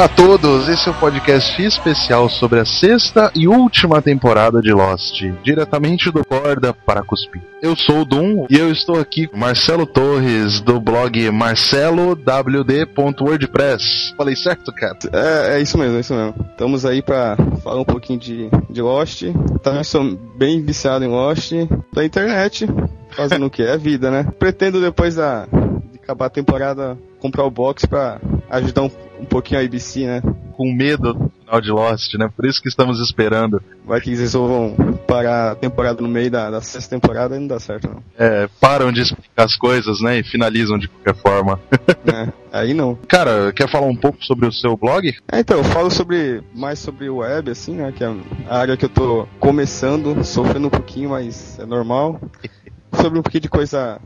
a todos, esse é o podcast especial sobre a sexta e última temporada de Lost, diretamente do Corda para Cuspir. Eu sou o Dum e eu estou aqui com Marcelo Torres, do blog marcelowd.wordpress. Falei certo, cara? É, é isso mesmo, é isso mesmo. Estamos aí para falar um pouquinho de, de Lost. Também sou bem viciado em Lost, da internet, fazendo o que? É vida, né? Pretendo depois da, de acabar a temporada comprar o box para ajudar um, um pouquinho a ABC, né? Com medo do final de Lost, né? Por isso que estamos esperando. Vai que eles resolvam parar a temporada no meio da, da sexta temporada e não dá certo, não. É, param de explicar as coisas, né? E finalizam de qualquer forma. É, aí não. Cara, quer falar um pouco sobre o seu blog? É, então, eu falo sobre mais sobre o web, assim, né? Que é a área que eu tô começando, sofrendo um pouquinho, mas é normal. Sobre um pouquinho de coisa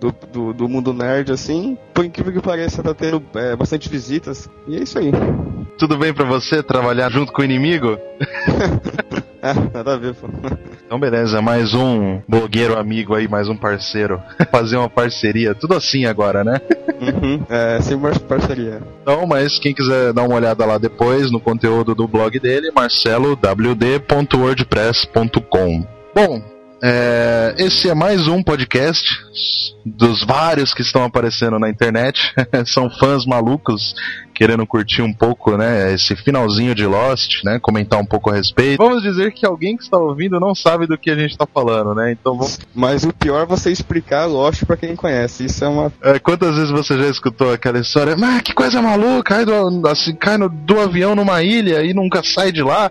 do, do, do, mundo nerd, assim. Por incrível que pareça, tá tendo é, bastante visitas. E é isso aí. Tudo bem para você trabalhar junto com o inimigo? é, nada a ver, pô. Então beleza, mais um blogueiro amigo aí, mais um parceiro. Fazer uma parceria, tudo assim agora, né? Uhum, é, sempre uma parceria. Então, mas quem quiser dar uma olhada lá depois no conteúdo do blog dele, marcelowd.wordpress.com. Bom, é, esse é mais um podcast dos vários que estão aparecendo na internet. São fãs malucos querendo curtir um pouco, né, esse finalzinho de Lost, né, comentar um pouco a respeito. Vamos dizer que alguém que está ouvindo não sabe do que a gente está falando, né? Então vamos... Mas o pior é você explicar Lost para quem conhece. Isso é uma é, quantas vezes você já escutou aquela história? Mas que coisa maluca, cai do, assim, cai no, do avião numa ilha e nunca sai de lá.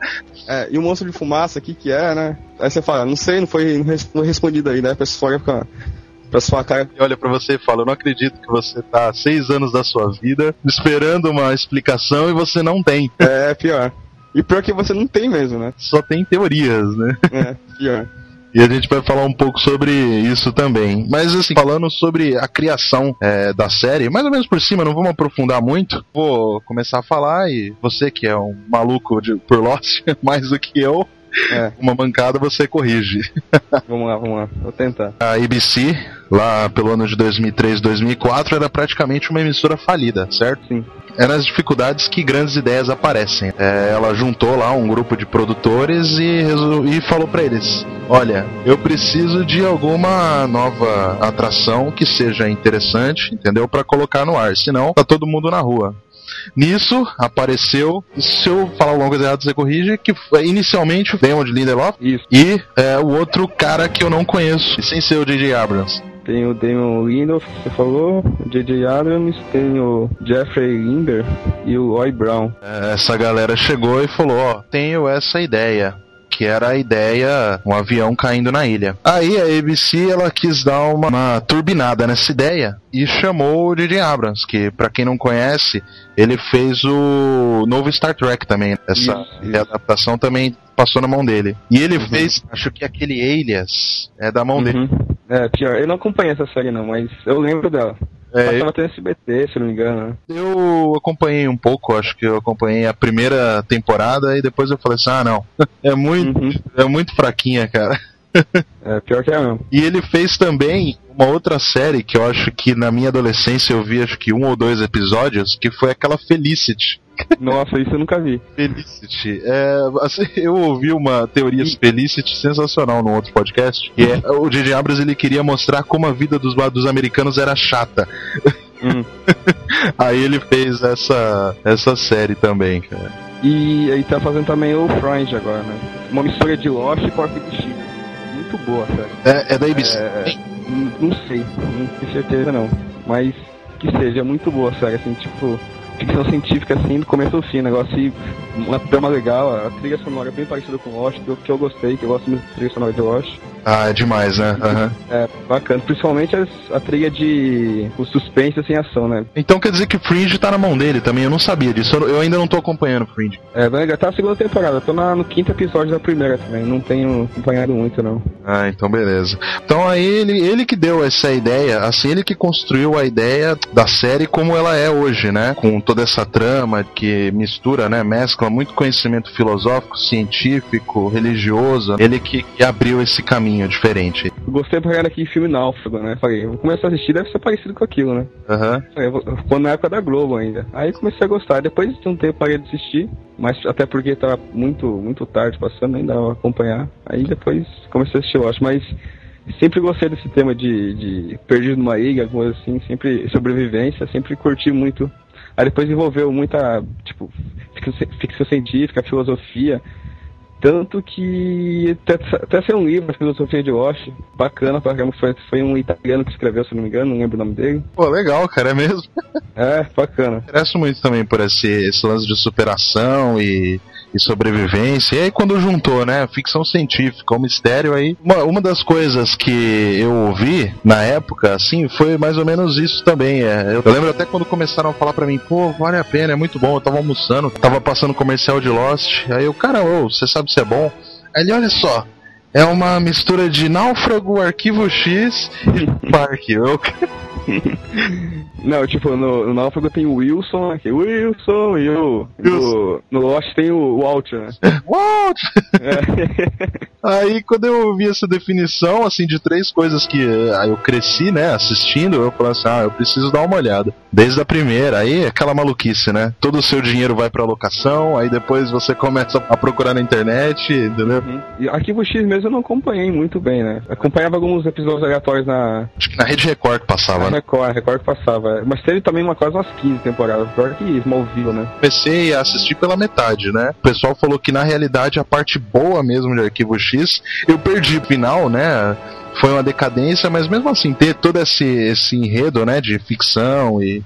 É, e o monstro de fumaça, o que que é, né? Aí você fala, não sei, não foi não respondido aí, né? A pessoa fica pra sua cara. E olha para você e fala: Eu não acredito que você tá há seis anos da sua vida esperando uma explicação e você não tem. É, pior. E pior que você não tem mesmo, né? Só tem teorias, né? É, pior. E a gente vai falar um pouco sobre isso também. Mas assim, falando sobre a criação é, da série, mais ou menos por cima, não vamos aprofundar muito. Vou começar a falar e você que é um maluco de, por Lost, mais do que eu, é. Uma mancada você corrige. vamos lá, vamos lá. Vou tentar. A ABC, lá pelo ano de 2003, 2004, era praticamente uma emissora falida, certo? Sim. É nas dificuldades que grandes ideias aparecem. É, ela juntou lá um grupo de produtores e, e falou para eles: Olha, eu preciso de alguma nova atração que seja interessante, entendeu? Para colocar no ar. Senão, tá todo mundo na rua. Nisso apareceu, se eu falar alguma coisa errada, você corrige, que inicialmente o Damon de Lindelof Isso. e é, o outro cara que eu não conheço, sem ser o J.J. Abrams. Tem o Damon Lindelof, você falou, o J.J. Abrams, tem o Jeffrey Linder e o Roy Brown. É, essa galera chegou e falou, ó, tenho essa ideia que era a ideia, um avião caindo na ilha. Aí a ABC ela quis dar uma, uma turbinada nessa ideia e chamou o J.J. Abrams, que para quem não conhece, ele fez o novo Star Trek também. Essa isso, adaptação também passou na mão dele. E ele uhum. fez, acho que aquele Alias é da mão uhum. dele. É, pior, eu não acompanhei essa série não, mas eu lembro dela. É, Passava até SBT, se não me engano. Né? Eu acompanhei um pouco, acho que eu acompanhei a primeira temporada e depois eu falei assim, ah não, é muito, uhum. é muito fraquinha, cara. É, pior que é mesmo. E ele fez também uma outra série que eu acho que na minha adolescência eu vi acho que um ou dois episódios, que foi aquela Felicity. Nossa, isso eu nunca vi. Felicity. É, assim, eu ouvi uma teoria Felicity sensacional no outro podcast. Que é, o J.J. Abrams ele queria mostrar como a vida dos, dos americanos era chata. Hum. aí ele fez essa, essa série também, cara. E aí tá fazendo também o Fringe agora, né? Uma mistura de Lost e Porco do Chico. Muito boa, sério. É, é da ABC? É, não sei, não tenho certeza não. Mas que seja muito boa, sério, assim, tipo ficção científica assim do começo ao fim, negócio e uma trama legal, a trilha sonora é bem parecida com Lost, que eu, que eu gostei, que eu gosto muito da trilha sonora de Lost. Ah, é demais, né? Uhum. É, bacana. Principalmente as, a trilha de o suspense sem ação, né? Então quer dizer que Fringe tá na mão dele também, eu não sabia disso, eu, eu ainda não tô acompanhando Fringe. É, vai tá na segunda temporada, tô na, no quinto episódio da primeira também, não tenho acompanhado muito não. Ah, então beleza. Então aí ele, ele que deu essa ideia, assim, ele que construiu a ideia da série como ela é hoje, né? Com toda essa trama que mistura, né? Mescla muito conhecimento filosófico, científico, religioso. Ele que, que abriu esse caminho diferente. gostei pra caramba aqui filme Náufrago, né? Falei, vou começar a assistir, deve ser parecido com aquilo, né? Aham. Vou- Quando na época da Globo ainda. Aí comecei a gostar. Depois de um tempo parei de assistir, mas até porque tava muito, muito tarde passando, ainda dava acompanhar. Aí depois comecei a assistir, eu acho, mas sempre gostei desse tema de, de perdido numa ilha, alguma coisa assim, sempre sobrevivência, sempre curti muito. Aí depois envolveu muita, tipo, ficção científica, filosofia. Tanto que até, saiu um livro, a Filosofia de Lost, bacana pra caramba, foi, foi um italiano que escreveu, se não me engano, não lembro o nome dele. Pô, legal, cara, é mesmo. É, bacana. interesso muito também por esse, esse lance de superação e, e sobrevivência. E aí quando juntou, né, ficção científica, o mistério aí, uma, uma das coisas que eu ouvi na época, assim, foi mais ou menos isso também. É, eu, eu lembro até quando começaram a falar pra mim, pô, vale a pena, é muito bom. Eu tava almoçando, tava passando comercial de Lost, aí eu, cara, ô, você sabe se é bom? Aí ele, olha só. É uma mistura de náufrago, arquivo X e parque. Eu, Não, tipo, no, no Náufrago tem o Wilson, aqui, Wilson e o. No, no Lost tem o Walt, né? What? É. Aí quando eu vi essa definição, assim, de três coisas que aí eu cresci, né, assistindo, eu falei assim, ah, eu preciso dar uma olhada. Desde a primeira, aí é aquela maluquice, né? Todo o seu dinheiro vai pra locação, aí depois você começa a procurar na internet, entendeu? Uhum. E Arquivo X mesmo eu não acompanhei muito bem, né? Acompanhava alguns episódios aleatórios na, Acho que na Rede Record que passava, na né? Record, Record passava. Mas teve também uma quase umas 15 temporadas, pior que Smallville, né? Comecei a assistir pela metade, né? O pessoal falou que na realidade a parte boa mesmo de Arquivo X, eu perdi o final, né? Foi uma decadência, mas mesmo assim, ter todo esse, esse enredo, né, de ficção e.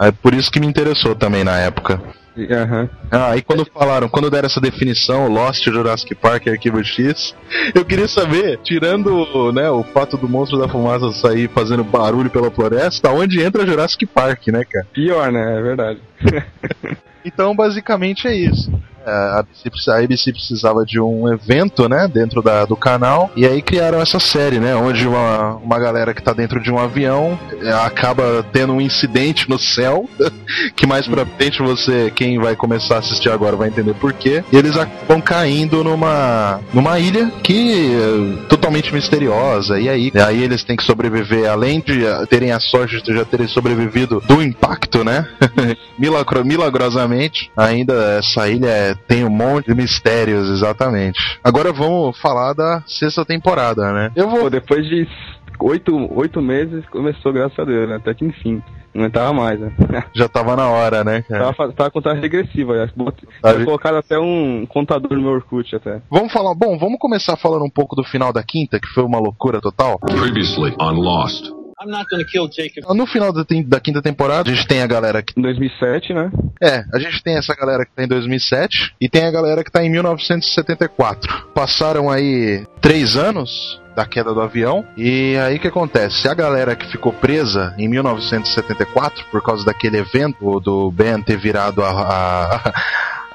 É por isso que me interessou também na época. E- Aham. Ah, aí quando falaram, quando deram essa definição, Lost, Jurassic Park e Arquivo X, eu queria saber, tirando né, o fato do monstro da fumaça sair fazendo barulho pela floresta, onde entra Jurassic Park, né, cara? Pior, né? É verdade. Então, basicamente é isso. A ABC, a ABC precisava de um evento, né, dentro da, do canal, e aí criaram essa série, né, onde uma, uma galera que tá dentro de um avião é, acaba tendo um incidente no céu, que mais pra frente você, quem vai começar a assistir agora vai entender por quê, e eles acabam caindo numa, numa ilha que é totalmente misteriosa, e aí, aí eles têm que sobreviver, além de eh, terem a sorte de já terem sobrevivido do impacto, né, Milagro- milagrosamente, ainda essa ilha é- tem um monte de mistérios, exatamente. Agora vamos falar da sexta temporada, né? Eu Pô, vou. depois de oito, oito meses começou, graças a Deus, né? Até que enfim. Não aguentava mais, né? Já tava na hora, né, cara? tava, tava com contagem regressiva, já. Botei- Tá colocado até um contador no meu Orkut até. Vamos falar. Bom, vamos começar falando um pouco do final da quinta, que foi uma loucura total. Previously on Lost. I'm not going to kill Jacob. No final da, tem- da quinta temporada, a gente tem a galera que. Em 2007, né? É, a gente tem essa galera que tá em 2007 e tem a galera que tá em 1974. Passaram aí três anos da queda do avião. E aí o que acontece? A galera que ficou presa em 1974 por causa daquele evento do Ben ter virado a. a-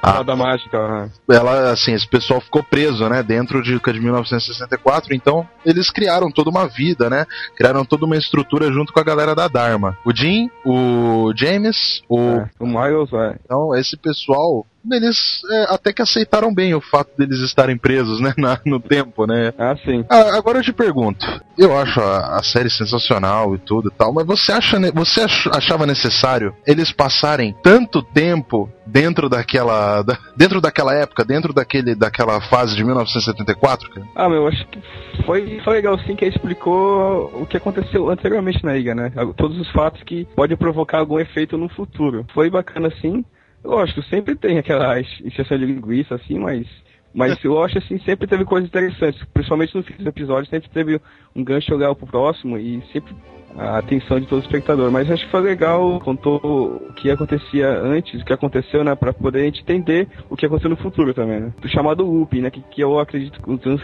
a- Fada mágica, né? ela, assim, esse pessoal ficou preso, né, dentro de, de 1964, então eles criaram toda uma vida, né, criaram toda uma estrutura junto com a galera da Dharma. O Jim, o James, o... É, o Miles, é. Então, esse pessoal, eles é, até que aceitaram bem o fato deles estarem presos, né, na- no tempo, né. Ah, sim. Ah, agora eu te pergunto, eu acho a, a série sensacional e tudo e tal, mas você acha, você ach- achava necessário eles passarem tanto tempo dentro daquela, da- dentro daquela época, dentro daquele, daquela fase de 1974? cara? Ah, meu, acho que foi, foi legal sim que ele explicou o que aconteceu anteriormente na ilha, né? Todos os fatos que podem provocar algum efeito no futuro. Foi bacana sim. Lógico, sempre tem aquela exceção de linguiça, assim, mas. Mas eu acho assim, sempre teve coisas interessantes, principalmente no fim dos episódios, sempre teve um gancho legal pro próximo e sempre a atenção de todo espectador. Mas acho que foi legal, contou o que acontecia antes, o que aconteceu, né, pra poder a gente entender o que aconteceu no futuro também, né? Do chamado loop, né, que, que eu acredito que um dos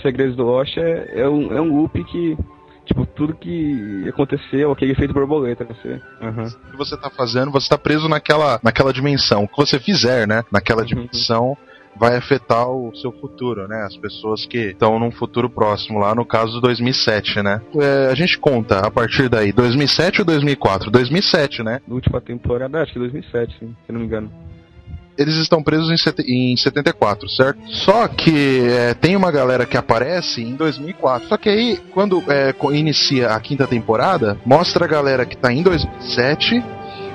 segredos- do Lost é, é, um, é um loop que, tipo, tudo que aconteceu, aquele efeito borboleta, né? Você, aham. O que você tá fazendo, você tá preso naquela, naquela dimensão. O que você fizer, né, naquela Uhum. dimensão vai afetar o seu futuro, né? As pessoas que estão num futuro próximo lá, no caso 2007, né? É, a gente conta a partir daí, 2007 ou 2004? 2007, né? Na última temporada, acho que 2007, sim, se não me engano. Eles estão presos em, set, em 74, certo? Só que é, tem uma galera que aparece em 2004. Só que aí, quando é, inicia a quinta temporada, mostra a galera que tá em 2007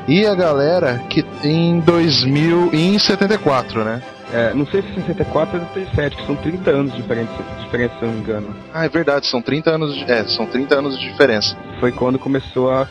e a galera que em 2000 em 74, né? É, não sei se 64 ou 37, que são 30 anos de diferença, diferença, se eu não me engano. Ah, é verdade, são 30 anos de, é, são 30 anos de diferença. Foi quando começou a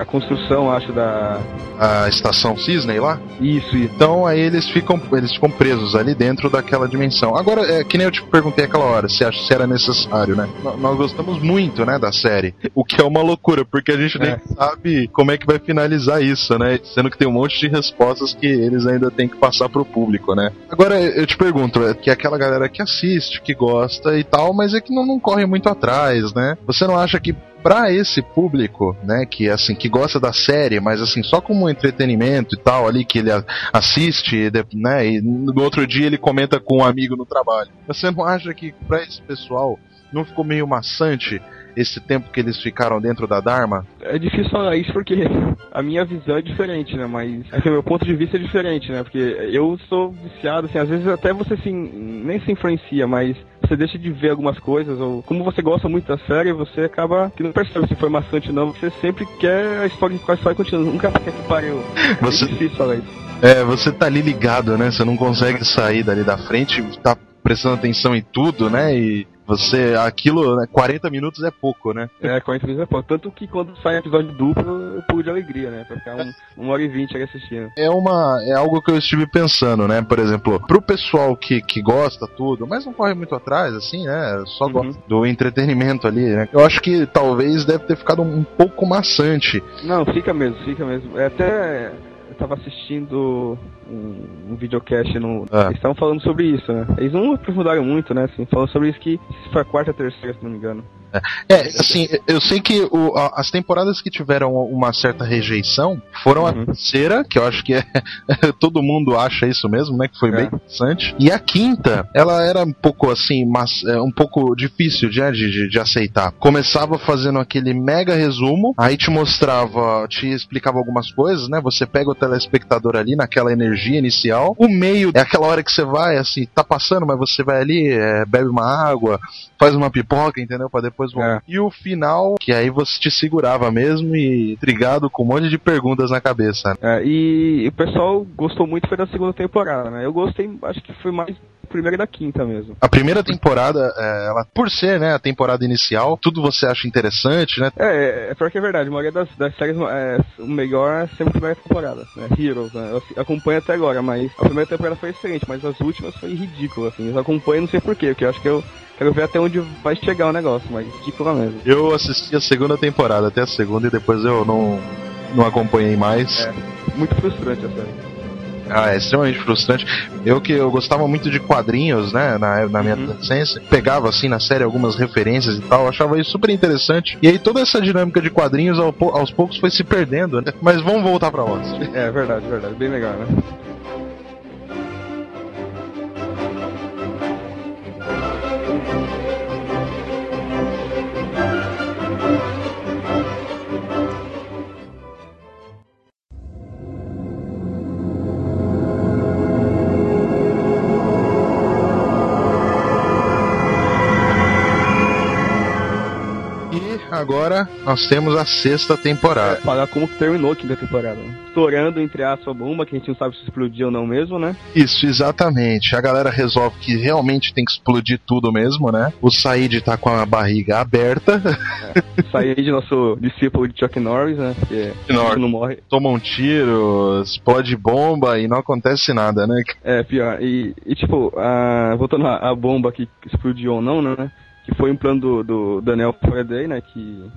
a construção, acho, da. A estação Cisney lá? Isso, isso. Então aí eles ficam, eles ficam presos ali dentro daquela dimensão. Agora, é, que nem eu te perguntei aquela hora, se, acha, se era necessário, né? N nós gostamos muito, né, da série. O que é uma loucura, porque a gente é. nem sabe como é que vai finalizar isso, né? Sendo que tem um monte de respostas que eles ainda têm que passar pro público, né? Agora, eu te pergunto, é que é aquela galera que assiste, que gosta e tal, mas é que não, não corre muito atrás, né? Você não acha que para esse público, né, que assim que gosta da série, mas assim só como entretenimento e tal ali que ele assiste, né, e no outro dia ele comenta com um amigo no trabalho. Você não acha que para esse pessoal não ficou meio maçante esse tempo que eles ficaram dentro da Dharma? É difícil falar isso porque a minha visão é diferente, né? Mas assim, o meu ponto de vista é diferente, né? Porque eu sou viciado, assim, às vezes até você assim, nem se influencia, mas você deixa de ver algumas coisas, ou como você gosta muito da série, você acaba que não percebe se foi maçante ou não, você sempre quer a história que a história continua, nunca quer que pare. Você... É difícil falar isso. É, você tá ali ligado, né? Você não consegue sair dali da frente, tá prestando atenção em tudo, né? E você, aquilo, né, 40 minutos é pouco, né? É, 40 minutos é pouco. Tanto que quando sai episódio duplo, eu pulo de alegria, né? Pra ficar um, uma hora e vinte ali assistindo. É uma, é algo que eu estive pensando, né? Por exemplo, pro pessoal que, que gosta tudo, mas não corre muito atrás, assim, né? Só uhum. gosta do entretenimento ali, né? Eu acho que talvez deve ter ficado um pouco maçante. Não, fica mesmo, fica mesmo. É até tava assistindo um, um videocast no. Ah. Eles estavam falando sobre isso, né? Eles não aprofundaram muito, né? Assim, falando sobre isso que foi a quarta ou terceira, se não me engano. É, assim, eu sei que o, as temporadas que tiveram uma certa rejeição foram uhum. a terceira, que eu acho que é, todo mundo acha isso mesmo, né? Que foi é. bem interessante. E a quinta, ela era um pouco assim, mas, é, um pouco difícil de, de, de aceitar. Começava fazendo aquele mega resumo, aí te mostrava, te explicava algumas coisas, né? Você pega o telespectador ali naquela energia inicial. O meio é aquela hora que você vai, assim, tá passando, mas você vai ali, é, bebe uma água, faz uma pipoca, entendeu? Pra depois voltar. É. E o final, que aí você te segurava mesmo e intrigado com um monte de perguntas na cabeça. É, e o pessoal gostou muito foi da segunda temporada, né? Eu gostei, acho que foi mais primeira e da quinta mesmo. A primeira temporada, é, ela, por ser, né, a temporada inicial, tudo você acha interessante, né? É, é, é pior que é verdade. A maioria das, das séries, é, o melhor é sempre a primeira temporada, né? Heroes, né? Eu acompanho até agora, mas a primeira temporada foi excelente, mas as últimas foi ridícula, assim. Eu acompanho não sei porquê, porque eu acho que eu quero ver até onde vai chegar o negócio, mas ridícula mesmo. Eu assisti a segunda temporada, até a segunda, e depois eu não, não acompanhei mais. É, muito frustrante a série. Ah, é extremamente frustrante. Eu que eu gostava muito de quadrinhos, né, na, na minha uhum. adolescência, pegava assim na série algumas referências e tal, achava isso super interessante. E aí toda essa dinâmica de quadrinhos ao, aos poucos foi se perdendo, né? Mas vamos voltar pra Lost. É verdade, verdade, bem legal, né? Agora nós temos a sexta temporada. É, falar como terminou a quinta temporada. Né? Estourando entre a sua bomba, que a gente não sabe se explodiu ou não mesmo, né? Isso, exatamente. A galera resolve que realmente tem que explodir tudo mesmo, né? O Said tá com a barriga aberta. É. Said, nosso discípulo de Chuck Norris, né? Que Norris. não morre. Toma um tiro, explode bomba e não acontece nada, né? É, pior. E, e tipo, a, voltando à bomba que explodiu ou não, né? Que foi um plano do, do Daniel Faraday, né? Que...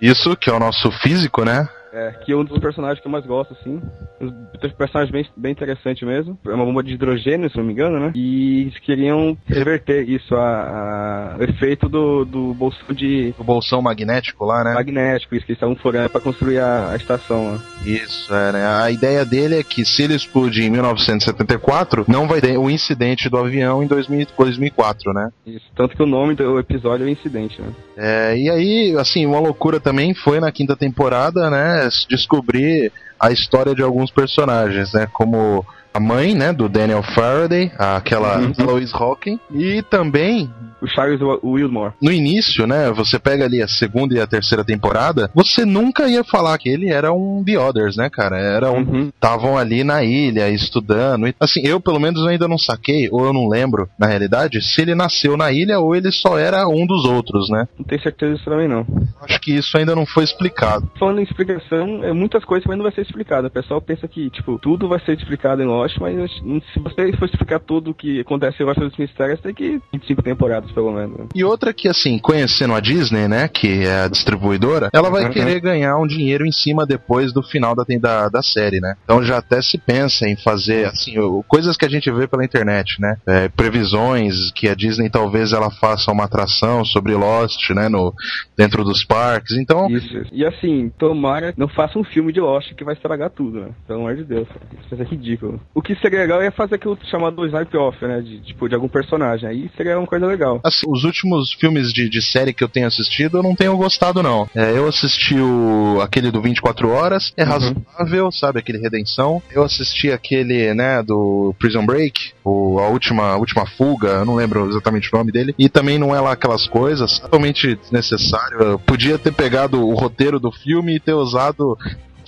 Isso, que é o nosso físico, né? É, que é um dos personagens que eu mais gosto, assim. Um personagem bem, bem interessante mesmo. É uma bomba de hidrogênio, se não me engano, né? E eles queriam reverter isso, a, a o efeito do, do bolsão de. O bolsão magnético lá, né? Magnético, isso que eles estavam furando pra construir a, a estação. Né? Isso, é, né? A ideia dele é que se ele explodir em 1974, não vai ter o incidente do avião em 2000, 2004, né? Isso, tanto que o nome do episódio é o incidente, né? É, e aí, assim, uma loucura também foi na quinta temporada, né? Descobrir a história de alguns personagens, né? Como a mãe, né, do Daniel Faraday, aquela Uhum. Lois Hawking, e também O Charles Wilmore. no início, né, você pega ali a segunda e a terceira temporada, você nunca ia falar que ele era um The Others, né, cara? Era um Uhum. estavam ali na ilha estudando. E, Assim, eu pelo menos ainda não saquei, ou eu não lembro, na realidade, se ele nasceu na ilha ou ele só era um dos outros, né? Não tenho certeza disso também não. Acho que isso ainda não foi explicado. Falando em explicação, é, muitas coisas também não vai ser explicada. O pessoal pensa que, tipo, tudo vai ser explicado em Lost, mas se você for explicar tudo o que acontece em dos Mistérios, tem que 25 temporadas, pelo menos. E outra que, assim, conhecendo a Disney, né, que é a distribuidora, ela vai Uhum. querer ganhar um dinheiro em cima depois do final da, da, da série, né? Então já até se pensa em fazer, assim, coisas que a gente vê pela internet, né? É, previsões que a Disney talvez ela faça uma atração sobre Lost, né, no, dentro dos parques. Então, Isso. E assim, tomara não faça um filme de Lost que vai estragar tudo, né? Pelo amor de Deus. Isso é ridículo. O que seria legal é fazer aquilo chamado snipe off, né? De, tipo, de algum personagem. Aí seria uma coisa legal. Assim, os últimos filmes de, de série que eu tenho assistido, eu não tenho gostado, não. É, eu assisti o, aquele do 24 Horas, é Uhum. razoável, sabe? Aquele Redenção. Eu assisti aquele, né, do Prison Break, o, a última, a última fuga, eu não lembro exatamente o nome dele. E também não é lá aquelas coisas, totalmente desnecessário. Eu podia ter pegado o roteiro do filme e ter usado.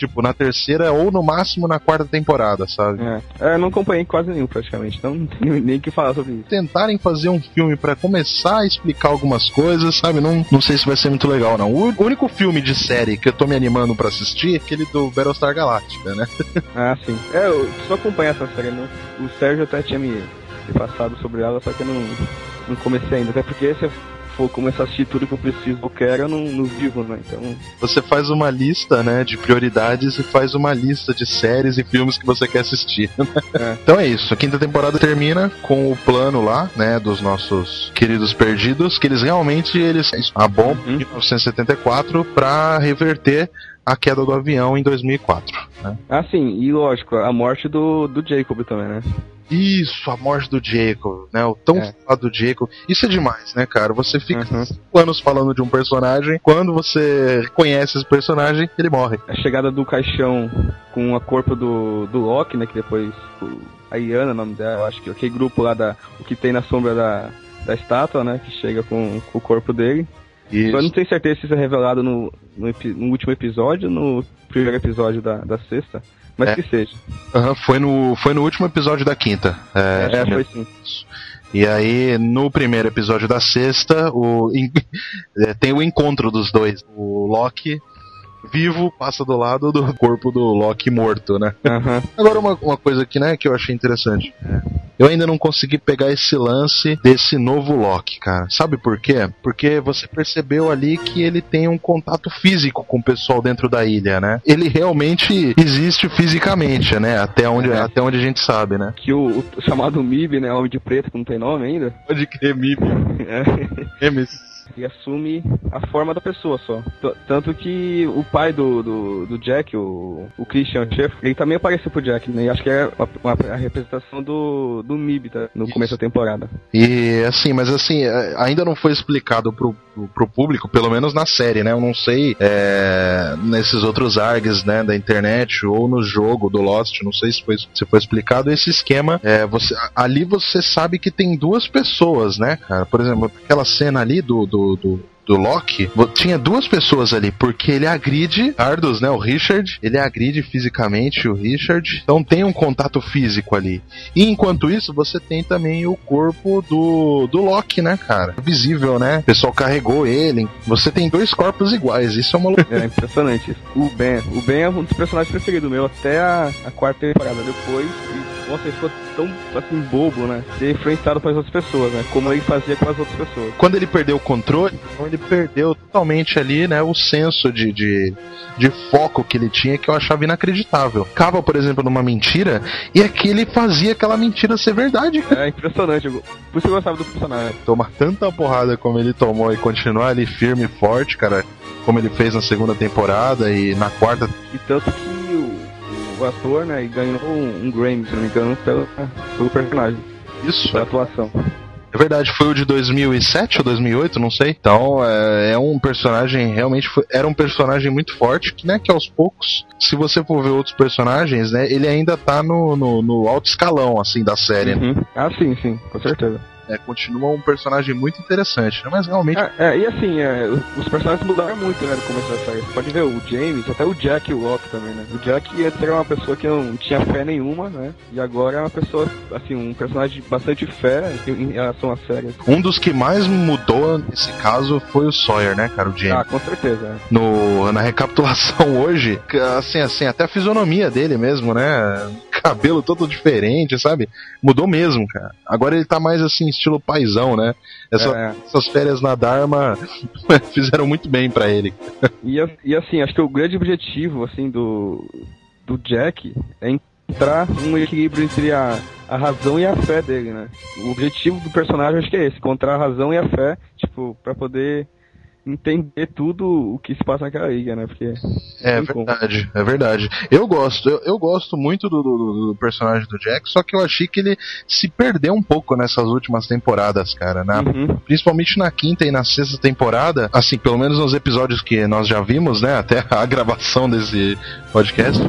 Tipo, na terceira ou no máximo na quarta temporada, sabe? É. É, eu não acompanhei quase nenhum, praticamente. Então não tem nem o que falar sobre isso. tentarem fazer um filme pra começar a explicar algumas coisas, sabe? Não, não sei se vai ser muito legal, não. O único filme de série que eu tô me animando pra assistir é aquele do Battlestar Galactica, né? Ah, sim. É, eu só acompanho essa série, né? O Sérgio até tinha me, me passado sobre ela, só que eu não, não comecei ainda. Até porque se eu for começar a assistir tudo que eu preciso, eu quero, eu não, não vivo, né? Então, Você faz uma lista, né, de prioridades e faz uma lista de séries e filmes que você quer assistir. É. Então é isso. A quinta temporada termina com o plano lá, né, dos nossos queridos perdidos, que eles realmente eles a bomba Uhum. em 1974 pra reverter a queda do avião em 2004, né? ah, sim, e lógico, a morte do, do Jacob também, né? Isso, a morte do Jacob, né? O tão É. falado do Jacob. Isso é demais, né, cara? Você fica Uhum. cinco anos falando de um personagem, quando você conhece esse personagem, ele morre. A chegada do caixão com a corpo do, do Loki, né? Que depois. a Iana, o nome dela, eu acho que aquele grupo lá da. O que tem na sombra da, da estátua, né? Que chega com, com o corpo dele. Isso. Eu não tenho certeza se isso é revelado no, no, no último episódio no primeiro episódio da, da sexta. Mas É. que seja. Aham, foi, no, foi no último episódio da quinta. É, É, foi sim. E aí, no primeiro episódio da sexta, o, é, tem o encontro dos dois. O Loki vivo passa do lado do corpo do Loki morto, né? Aham. Agora uma, uma coisa aqui, né, que eu achei interessante. Eu ainda não consegui pegar esse lance desse novo Loki, cara. Sabe por quê? Porque você percebeu ali que ele tem um contato físico com o pessoal dentro da ilha, né? Ele realmente existe fisicamente, né? Até onde, É. até onde a gente sabe, né? Que o, o chamado Mib, né? Homem de preto, que não tem nome ainda. Pode crer, Mib. É. e assume a forma da pessoa só. T- Tanto que o pai do, do, do Jack, o, o Christian Chef, ele também apareceu pro Jack, né? E acho que é a, uma- a representação do, do Mib, tá? No Isso. começo da temporada. E assim, mas assim, é, ainda não foi explicado pro, pro, pro público, pelo menos na série, né? Eu não sei é, nesses outros args né, da internet ou no jogo do Lost, não sei se foi, se foi explicado esse esquema. É, você, ali você sabe que tem duas pessoas, né, cara? Por exemplo, aquela cena ali do. Do, do do Loki, tinha duas pessoas ali, porque ele agride Ardus, né, o Richard, ele agride fisicamente o Richard, então tem um contato físico ali. E enquanto isso, você tem também o corpo do, do Loki, né, cara? Visível, né? O pessoal carregou ele. Você tem dois corpos iguais. Isso é uma loucura. É impressionante. o Ben. O Ben é um dos personagens preferidos meu até a, a quarta temporada. Depois, ele, nossa, ele ficou tão assim bobo, né? Ser enfrentado pelas outras pessoas, né? Como ele fazia com as outras pessoas. Quando ele perdeu o controle, então ele perdeu totalmente ali, né, o senso de, de, de foco que ele tinha, que eu achava inacreditável. Cava, por exemplo, numa mentira, e aqui ele fazia aquela mentira ser verdade. É impressionante. Por isso eu gostava do personagem. Tomar tanta porrada como ele tomou e continuar ali firme e forte, cara, como ele fez na segunda temporada e na quarta E tanto que o, ator, né, ele ganhou um, um Grammy, se não me engano, pelo, pelo personagem, Isso, pela atuação. É verdade, foi o de 2007 ou 2008, não sei. Então, é, é um personagem, realmente, foi, era um personagem muito forte, que, né, que aos poucos, se você for ver outros personagens, né, ele ainda tá no, no, no alto escalão, assim, da série. Uhum. Ah, sim, sim, com certeza. É, continua um personagem muito interessante, né? Mas realmente. É, é e assim, é, os personagens mudaram muito, né, no começo da série. Você pode ver o James, até o Jack e o Locke também, né? O Jack era uma pessoa que não tinha fé nenhuma, né? E agora é uma pessoa, assim, um personagem de bastante fé em relação à série. Um dos que mais mudou nesse caso foi o Sawyer, né, cara? O James. Ah, com certeza. É. No, na recapitulação hoje, assim, assim, até a fisionomia dele mesmo, né? Cabelo todo diferente, sabe? Mudou mesmo, cara. Agora ele tá mais assim, estilo paizão, né? Essa, é. Essas férias na Dharma fizeram muito bem para ele. E, e assim, acho que o grande objetivo, assim, do, do Jack é encontrar um equilíbrio entre a, a razão e a fé dele, né? O objetivo do personagem acho que é esse, encontrar a razão e a fé, tipo, para poder entender tudo o que se passa naquela liga, né? Porque é verdade, como. é verdade. Eu gosto, eu, eu gosto muito do, do, do, personagem do Jack, só que eu achei que ele se perdeu um pouco nessas últimas temporadas, cara, né? Uhum. Principalmente na quinta e na sexta temporada, assim, pelo menos nos episódios que nós já vimos, né? Até a gravação desse podcast.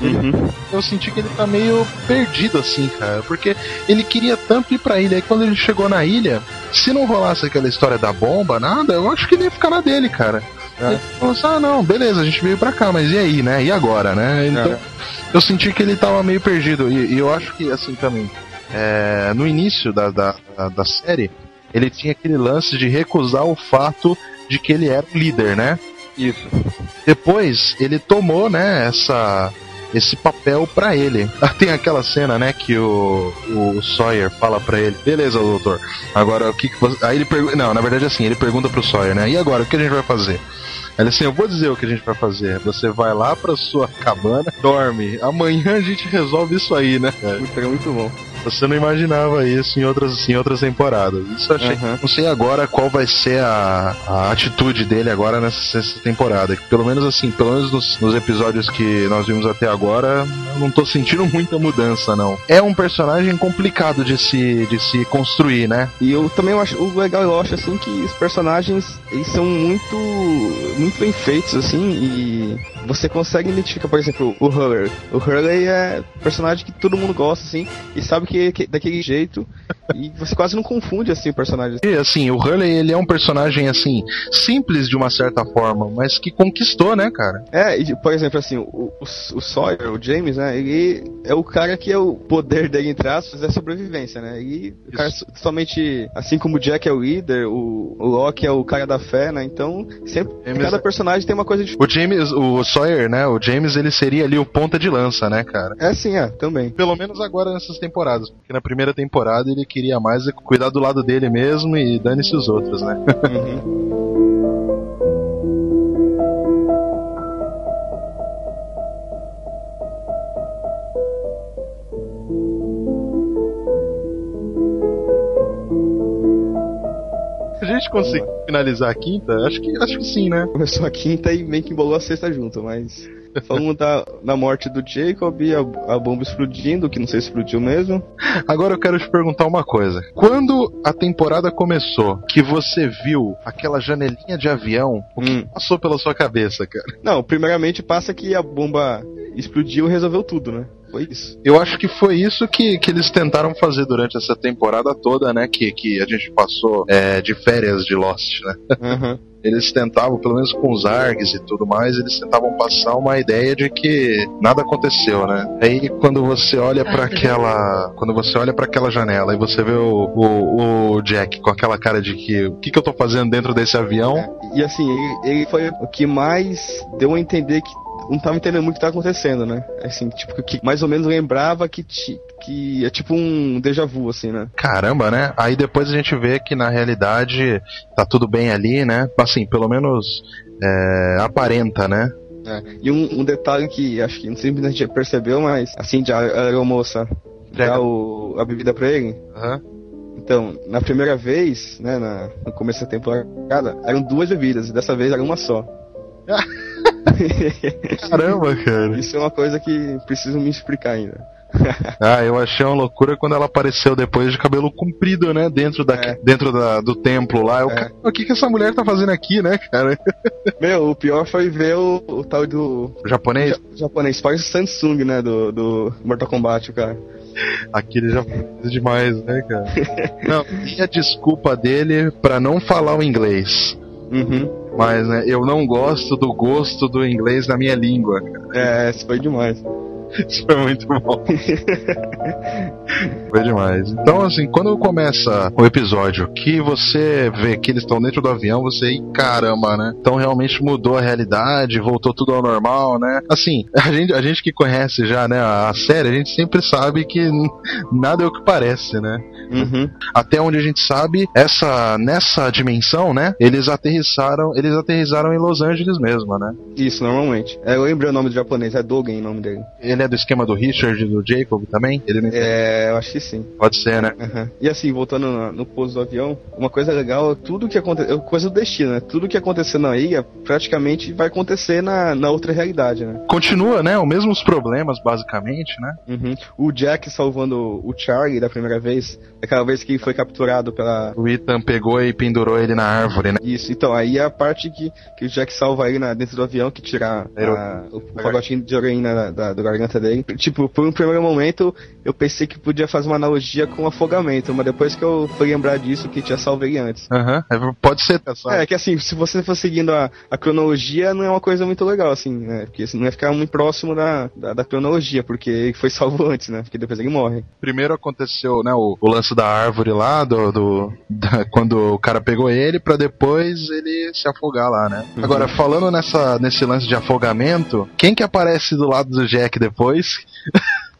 Uhum. Eu senti que ele tá meio perdido assim, cara, porque ele queria tanto ir pra ilha, aí quando ele chegou na ilha, se não rolasse aquela história da bomba, nada, eu acho que ele ia ficar na dele, cara. É. Ele falou assim, ah não, beleza, a gente veio pra cá, mas e aí, né? E agora, né? Então, é. eu senti que ele tava meio perdido, e, e eu acho que, assim, também, é, no início da, da, da série, ele tinha aquele lance de recusar o fato de que ele era o líder, né? Isso. Depois, ele tomou, né, essa esse papel para ele. Tem aquela cena, né, que o, o Sawyer fala para ele: "Beleza, doutor. Agora o que, que você... Aí ele pergunta, não, na verdade assim, ele pergunta pro Sawyer, né? E agora, o que a gente vai fazer? Ele assim, eu vou dizer o que a gente vai fazer. Você vai lá pra sua cabana, dorme. Amanhã a gente resolve isso aí, né? Muito, muito bom. Você não imaginava isso em outras, em outras temporadas. Isso achei. Uhum. Não sei agora qual vai ser a, a atitude dele agora nessa sexta temporada. Pelo menos assim, pelo menos nos, nos, episódios que nós vimos até agora, eu não tô sentindo muita mudança, não. É um personagem complicado de se, de se construir, né? E eu também acho o legal eu acho assim que os personagens eles são muito muito bem feitos assim e você consegue identificar, por exemplo, o Hurley. O Hurley é um personagem que todo mundo gosta assim e sabe que, que daquele jeito e você quase não confunde assim o personagem. E assim, o Hurley ele é um personagem assim simples de uma certa forma, mas que conquistou, né, cara? É, e, por exemplo assim, o, o, o Sawyer, o James, né, ele é o cara que é o poder dele entre aspas é sobrevivência, né? E o cara somente assim como o Jack é o líder, o, o Locke é o cara da fé, né? Então, sempre James... cada personagem tem uma coisa diferente. O James, o Sawyer, né? O James ele seria ali o ponta de lança, né, cara? É sim, é, também. Pelo menos agora nessas temporadas porque na primeira temporada ele queria mais cuidar do lado dele mesmo e dane-se os outros, né? Uhum. A gente conseguiu finalizar a quinta? Acho que, acho que sim, né? Começou a quinta e meio que embolou a sexta junto, mas. Falando da, da morte do Jacob, a, a bomba explodindo, que não sei se explodiu mesmo. Agora eu quero te perguntar uma coisa. Quando a temporada começou, que você viu aquela janelinha de avião, o que hum. passou pela sua cabeça, cara? Não, primeiramente passa que a bomba explodiu e resolveu tudo, né? Foi isso. Eu acho que foi isso que, que eles tentaram fazer durante essa temporada toda, né? Que, que a gente passou é, de férias de Lost, né? Uhum. eles tentavam, pelo menos com os ARGs e tudo mais, eles tentavam passar uma ideia de que nada aconteceu, né? Aí quando você olha para aquela, quando você olha para aquela janela e você vê o, o, o, Jack com aquela cara de que o que, que eu tô fazendo dentro desse avião? É, e assim, ele, ele foi o que mais deu a entender que não tava entendendo muito o que tava acontecendo, né? Assim, tipo, que mais ou menos lembrava que, que é tipo um déjà vu, assim, né? Caramba, né? Aí depois a gente vê que na realidade tá tudo bem ali, né? Assim, pelo menos é, aparenta, né? É. E um, um, detalhe que acho que não sei se a gente percebeu, mas assim, já a moça dá o, a bebida pra ele. Uhum. Então, na primeira vez, né, na, no começo da temporada, eram duas bebidas, e dessa vez era uma só. Caramba, cara. Isso é uma coisa que preciso me explicar ainda. ah, eu achei uma loucura quando ela apareceu depois de cabelo comprido, né? Dentro, da, É. dentro da, do templo lá. Eu, É. o que, que essa mulher tá fazendo aqui, né, cara? Meu, o pior foi ver o, o tal do O japonês, ja- japonês, parece o Samsung, né, do, do Mortal Kombat, o cara. aquele japonês demais, né, cara? Não, e a desculpa dele pra não falar o inglês. Uhum. Mas, né, eu não gosto do gosto do inglês na minha língua. É, isso foi demais. Isso foi muito bom. Foi demais. Então, assim, quando começa o episódio que você vê que eles estão dentro do avião, você, "Ih, caramba, né? Então realmente mudou a realidade, voltou tudo ao normal, né? Assim, a gente, a gente que conhece já, né, a série, a gente sempre sabe que nada é o que parece, né? Uhum. Até onde a gente sabe, essa nessa dimensão, né? Eles aterrissaram, eles aterrissaram em Los Angeles mesmo, né? Isso, normalmente. É, eu lembrei o nome do japonês, é Dogen o nome dele. Ele é do esquema do Richard e do Jacob também? Ele não É, eu acho que sim. pode ser, né? Aham. E assim, voltando no, no pouso do avião, uma coisa legal, tudo que aconteceu, coisa do destino, né? Tudo que aconteceu na ilha praticamente vai acontecer na, na outra realidade, né? Continua, né? Os mesmos problemas, basicamente, né? Uhum. O Jack salvando o Charlie da primeira vez, aquela vez que ele foi capturado pela. O Ethan pegou e pendurou ele na árvore, né? Isso, então, aí é a parte que, que o Jack salva ele na, dentro do avião, que tira a- o, o pagotinho de heroína da, da, da garganta dele. Tipo, por um primeiro momento, eu pensei que podia fazer uma analogia com afogamento, mas depois que eu fui lembrar disso, que tinha salvo ele antes. Aham. É, Pode ser, essa. É, que assim, se você for seguindo a, a cronologia, não é uma coisa muito legal, assim, né? Porque assim, não ia ficar muito próximo da, da, da cronologia, porque ele foi salvo antes, né? Porque depois ele morre. Primeiro aconteceu, né, o, o lance da árvore lá, do, do- da- quando o cara pegou ele, pra depois ele se afogar lá, né? Uhum. Agora, falando nessa, nesse lance de afogamento, quem que aparece do lado do Jack depois? depois.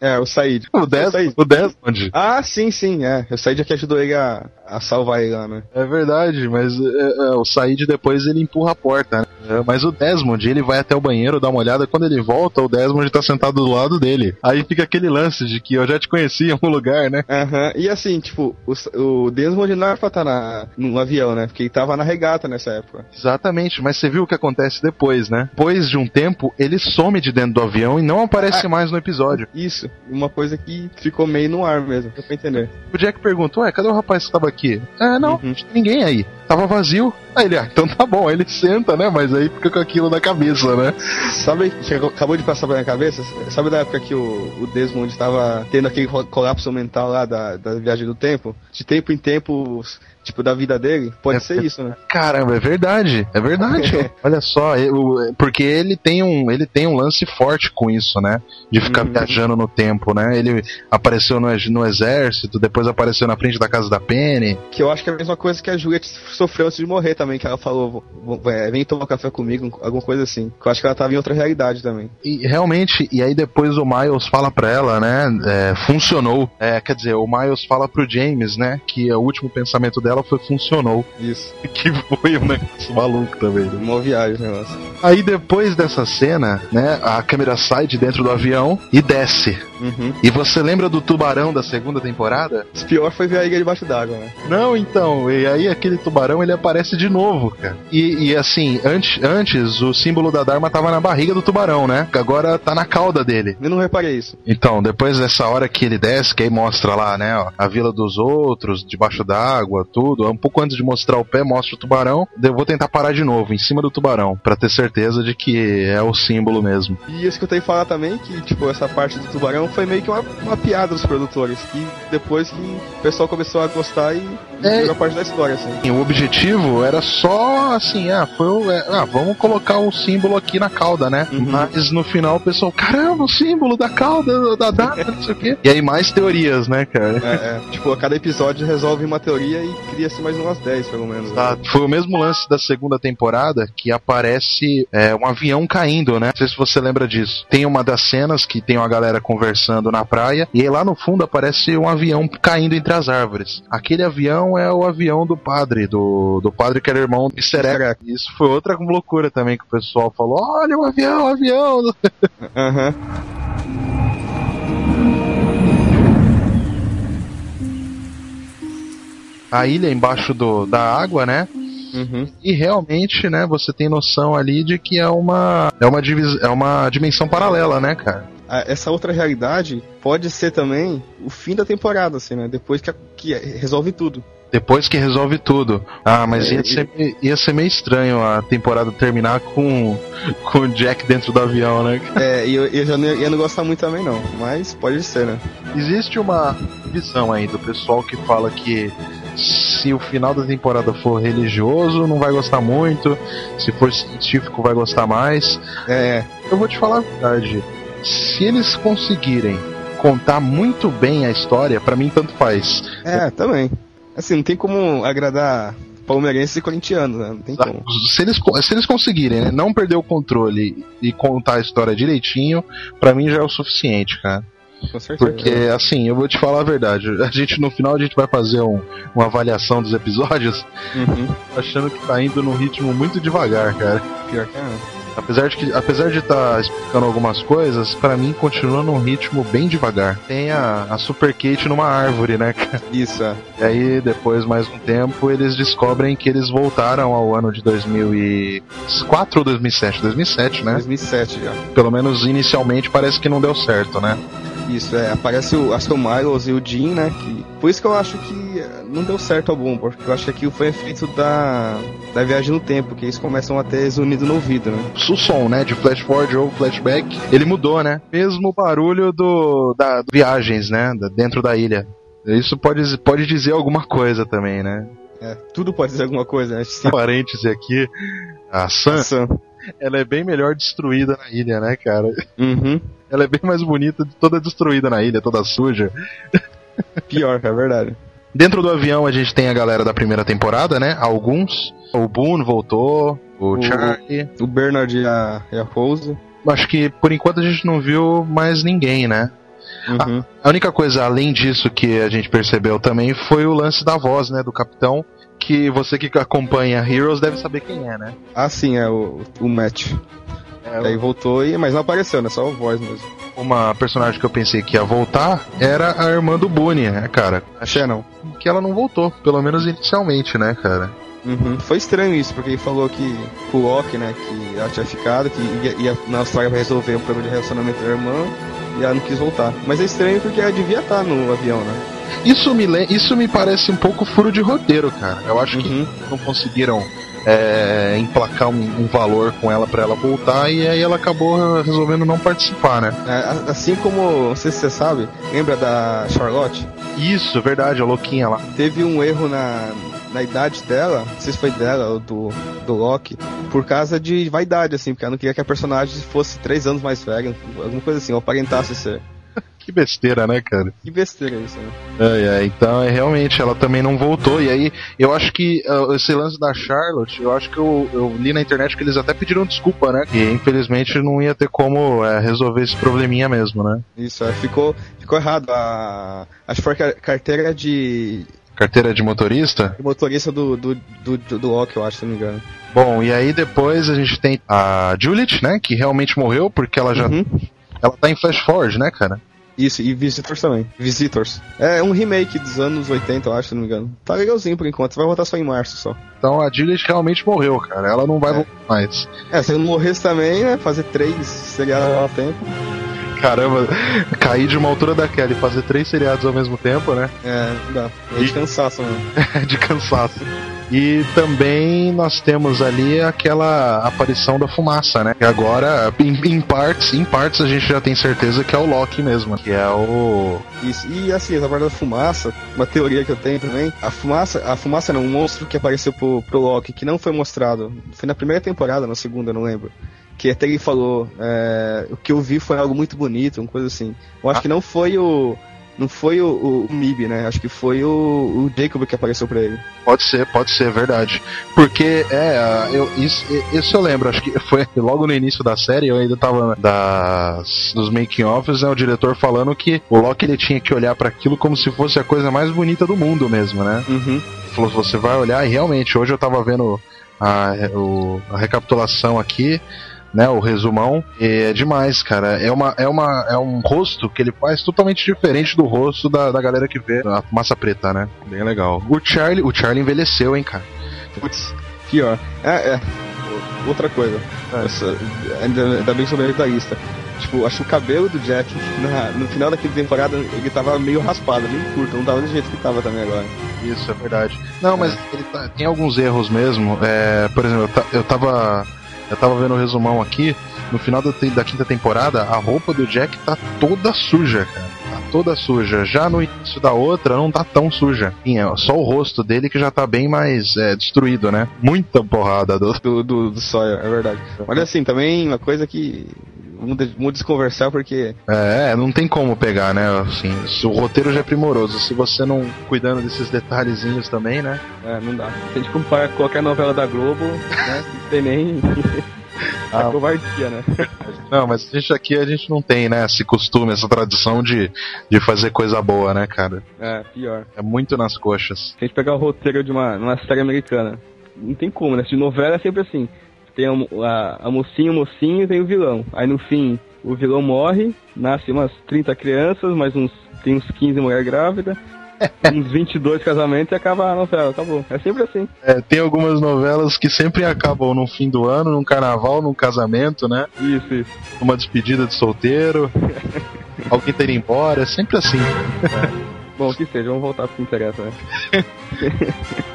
É, o Said. O Des, Said. o Desmond. Ah, sim, sim, é. O Said aqui ajudou ele a, a salvar ele lá, né? É verdade, mas é, é, o Said depois ele empurra a porta, né? É, mas o Desmond, ele vai até o banheiro, dá uma olhada, quando ele volta, o Desmond tá sentado do lado dele. Aí fica aquele lance de que eu já te conheci em algum lugar, né? Aham, e assim, tipo, o, o Desmond não era pra estar na, no avião, né? Porque ele tava na regata nessa época. Exatamente, mas você viu o que acontece depois, né? Depois de um tempo, ele some de dentro do avião e não aparece mais no episódio. Isso, uma coisa que ficou meio no ar mesmo, deu pra entender. O Jack pergunta, ué, cadê o rapaz que tava aqui? É, não, Uhum. não tinha ninguém aí. Tava vazio. Aí ele, ah, então tá bom. Aí ele senta, né? Mas aí fica com aquilo na cabeça, né? Sabe, que acabou de passar pela minha cabeça? Sabe da época que o, o Desmond estava tendo aquele colapso mental lá da, da viagem do tempo? De tempo em tempo, tipo, da vida dele? Pode É, ser isso, né? Caramba, é verdade, é verdade. Olha só, eu- porque ele tem um, ele tem um lance forte com isso, né? De ficar Uhum. viajando no tempo, né? Ele apareceu no, no exército, depois apareceu na frente da casa da Penny. Que eu acho que é a mesma coisa que a Juliet sofreu antes de morrer também, que ela falou, "Vou- vou- é, vem tomar café comigo, alguma coisa assim. Que eu acho que ela tava em outra realidade também. E realmente, e aí depois o Miles fala pra ela, né? é, funcionou. É, quer dizer, o Miles fala pro James, né? Que o último pensamento dela foi funcionou. Isso. Que foi um negócio maluco também. né? Uma viagem o negócio. Aí depois dessa cena, né? A câmera sai de dentro do avião e desce. Uhum. E você lembra do tubarão da segunda temporada? O pior foi ver a ilha debaixo d'água, né? Não, então, e aí aquele tubarão ele aparece de novo, cara. E, e assim, antes, antes o símbolo da Dharma tava na barriga do tubarão, né? Agora tá na cauda dele. Eu não reparei isso. Então, depois dessa hora que ele desce, que aí mostra lá, né, ó, a vila dos outros, debaixo d'água, tudo. Um pouco antes de mostrar o pé, mostra o tubarão. Eu vou tentar parar de novo, em cima do tubarão, pra ter certeza de que é o símbolo mesmo. E eu escutei falar também que, tipo, essa parte do tubarão foi meio que uma, uma piada dos produtores. Que depois que o pessoal começou a gostar e É. virou parte da história, assim. E o objetivo era só assim, ah, foi o, é, ah, vamos colocar o símbolo aqui na cauda, né? Uhum. Mas no final o pessoal, caramba, o símbolo da cauda, da data, não sei o quê. E aí mais teorias, né, cara? É, é. Tipo, a cada episódio resolve uma teoria e cria-se mais umas 10, pelo menos. Tá, Foi o mesmo lance da segunda temporada que aparece é, um avião caindo, né? Não sei se você lembra disso. Tem uma das cenas que tem uma galera conversando na praia e aí lá no fundo aparece um avião caindo entre as árvores. Aquele avião é o avião do padre, do, do padre que era irmão. Mr. X. Isso foi outra loucura também que o pessoal falou: olha o avião, o avião. Aham. A ilha embaixo do, da água, né? Uhum. E realmente, né, você tem noção ali de que é uma é uma, divis, é uma dimensão paralela, né, cara? essa outra realidade pode ser também o fim da temporada, assim, né? Depois que, a, que resolve tudo. Depois que resolve tudo. Ah, mas é, ia, ser, ia ser meio estranho a temporada terminar com, com o Jack dentro do avião, né? É, e eu, eu já não, ia não gostar muito também, não. Mas pode ser, né? Existe uma visão aí do pessoal que fala que se o final da temporada for religioso, não vai gostar muito. Se for científico, vai gostar mais. É. Eu vou te falar a verdade. Se eles conseguirem contar muito bem a história, para mim tanto faz. É, também. Assim, não tem como agradar palmeirense e corintiano, né? Não tem como. Se eles, se eles conseguirem né, não perder o controle e contar a história direitinho, para mim já é o suficiente, cara. Com certeza. Porque, assim, eu vou te falar a verdade. A gente, no final, a gente vai fazer um, uma avaliação dos episódios uhum. achando que tá indo num ritmo muito devagar, cara. Pior que é. Apesar de que, apesar de estar tá explicando algumas coisas, para mim continua num ritmo bem devagar. Tem a, a Super Kate numa árvore, né? Isso, é. E aí, depois, mais um tempo, eles descobrem que eles voltaram ao ano de 2004 ou 2007? 2007, né? 2007 já. Pelo menos inicialmente parece que não deu certo, né? Isso, é. Aparece o Aston Miles e o Jean, né? Que, por isso que eu acho que não deu certo algum, porque eu acho que aquilo foi efeito da, da viagem no tempo, que eles começam a ter zunido no ouvido, né? O som, né? De flash forward ou flashback, ele mudou, né? Mesmo barulho do, da viagens, né? Dentro da ilha. Isso pode, pode dizer alguma coisa também, né? É, tudo pode dizer alguma coisa, né? Sim. Parêntese aqui. A Sam, a Sam, ela é bem melhor destruída na ilha, né, cara? Uhum. Ela é bem mais bonita, toda destruída na ilha, toda suja. Pior, é verdade. Dentro do avião a gente tem a galera da primeira temporada, né? Alguns. O Boone voltou, o, o Charlie. O Bernard e a, e a Rose. Acho que por enquanto a gente não viu mais ninguém, né? Uhum. A, a, única coisa além disso que a gente percebeu também foi o lance da voz, né? Do capitão. Que você que acompanha Heroes deve saber quem é, né? Ah, sim, é o, o Matt. É, Aí voltou, e, mas não apareceu, né? Só a voz mesmo. Uma personagem que eu pensei que ia voltar era a irmã do Boone, né, cara? Achei não. Que ela não voltou, pelo menos inicialmente, né, cara? Uhum. Foi estranho isso, porque ele falou que o Loki, né, que ela tinha ficado, que ia, ia na Austrália vai resolver um problema de relacionamento da irmã, e ela não quis voltar. Mas é estranho porque ela devia estar no avião, né? Isso me, isso me parece um pouco furo de roteiro, cara. Eu acho uhum. que não conseguiram é, emplacar um, um, valor com ela para ela voltar e aí ela acabou resolvendo não participar, né? É, assim como, não sei se você sabe, lembra da Charlotte? Isso, verdade, a louquinha lá. Teve um erro na, na idade dela, não sei se foi dela ou do, do Loki, por causa de vaidade, assim, porque ela não queria que a personagem fosse três anos mais velha, alguma coisa assim, ou aparentasse ser. Que besteira, né, cara? Que besteira isso, né? É, é, então, é, realmente, ela também não voltou. E aí, eu acho que uh, esse lance da Charlotte, eu acho que eu, eu, li na internet que eles até pediram desculpa, né? Que infelizmente não ia ter como é, resolver esse probleminha mesmo, né? Isso, é, ficou, ficou errado. A, acho que foi a carteira de. Carteira de motorista? De motorista do, do, do, do, do Loki, eu acho, se não me engano. Bom, e aí depois a gente tem a Juliet, né? Que realmente morreu porque ela já. Uhum. Ela tá em Flash Forge, né, cara? Isso, e Visitors também. Visitors. É um remake dos anos 80, eu acho, se não me engano. Tá legalzinho por enquanto, vai voltar só em março só. Então a Juliet realmente morreu, cara. Ela não vai é. voltar mais. É, se eu não morresse também, né? Fazer três seriados ao tempo. Caramba, cair de uma altura daquela e fazer três seriados ao mesmo tempo, né? É, dá. É de cansaço, mano. de cansaço. E também nós temos ali aquela aparição da fumaça, né? Que agora, em, em, partes, em partes a gente já tem certeza que é o Loki mesmo, que é o. Isso. E assim, essa parte da fumaça, uma teoria que eu tenho também, a fumaça, a fumaça não, um monstro que apareceu pro, pro Loki, que não foi mostrado. Foi na primeira temporada, na segunda, não lembro que até ele falou, é, o que eu vi foi algo muito bonito, uma coisa assim. Eu acho ah. que não foi o, não foi o, o, o Mib, né? Acho que foi o, o Jacob que apareceu pra ele. Pode ser, pode ser, verdade. Porque, é, eu, isso, isso eu lembro, acho que foi logo no início da série, eu ainda tava das, dos making-offs, né? O diretor falando que o Loki ele tinha que olhar para aquilo como se fosse a coisa mais bonita do mundo mesmo, né? Uhum. Falou, você vai olhar, e realmente, hoje eu tava vendo a, o, a recapitulação aqui né, o resumão, é demais, cara. É, uma, é, uma, é um rosto que ele faz totalmente diferente do rosto da, da galera que vê a massa preta, né? Bem legal. O Charlie, o Charlie envelheceu, hein, cara. Putz, pior. É, é. Outra coisa. É. Essa, ainda, ainda bem que sou militarista. Tipo, acho que o cabelo do Jack, na, no final daquela temporada, ele tava meio raspado, bem curto, não tava do jeito que tava também agora. Isso, é verdade. Não, mas ele tá- tem alguns erros mesmo. É, por exemplo, eu, ta- eu tava. Eu tava vendo o resumão aqui. No final da, te- da quinta temporada, a roupa do Jack tá toda suja, cara. Tá toda suja. Já no início da outra, não tá tão suja. Sim, é só o rosto dele que já tá bem mais é, destruído, né? Muita porrada do. Do, do, do Sawyer, é verdade. Olha assim, também uma coisa que. Vamos, de- vamos desconversar porque. É, não tem como pegar, né? Assim, o roteiro já é primoroso. Se você não cuidando desses detalhezinhos também, né? É, não dá. Se a gente comparar com qualquer novela da Globo, né? Não tem nem. Ah. a covardia, né? Não, mas a gente aqui a gente não tem, né, esse costume, essa tradição de, de fazer coisa boa, né, cara? É, pior. É muito nas coxas. Se a gente pegar o roteiro de uma, uma série americana, não tem como, né? De novela é sempre assim. Tem a, a, a mocinha, o mocinho e tem o vilão. Aí no fim, o vilão morre, nasce umas 30 crianças, mais uns. Tem uns 15 mulher grávida, uns 22 casamentos e acaba a novela, acabou. É sempre assim. É, tem algumas novelas que sempre acabam no fim do ano, num carnaval, num casamento, né? Isso, isso. Numa despedida de solteiro. Alguém tá indo embora, é sempre assim. Bom, que seja, vamos voltar pro que interessa, né?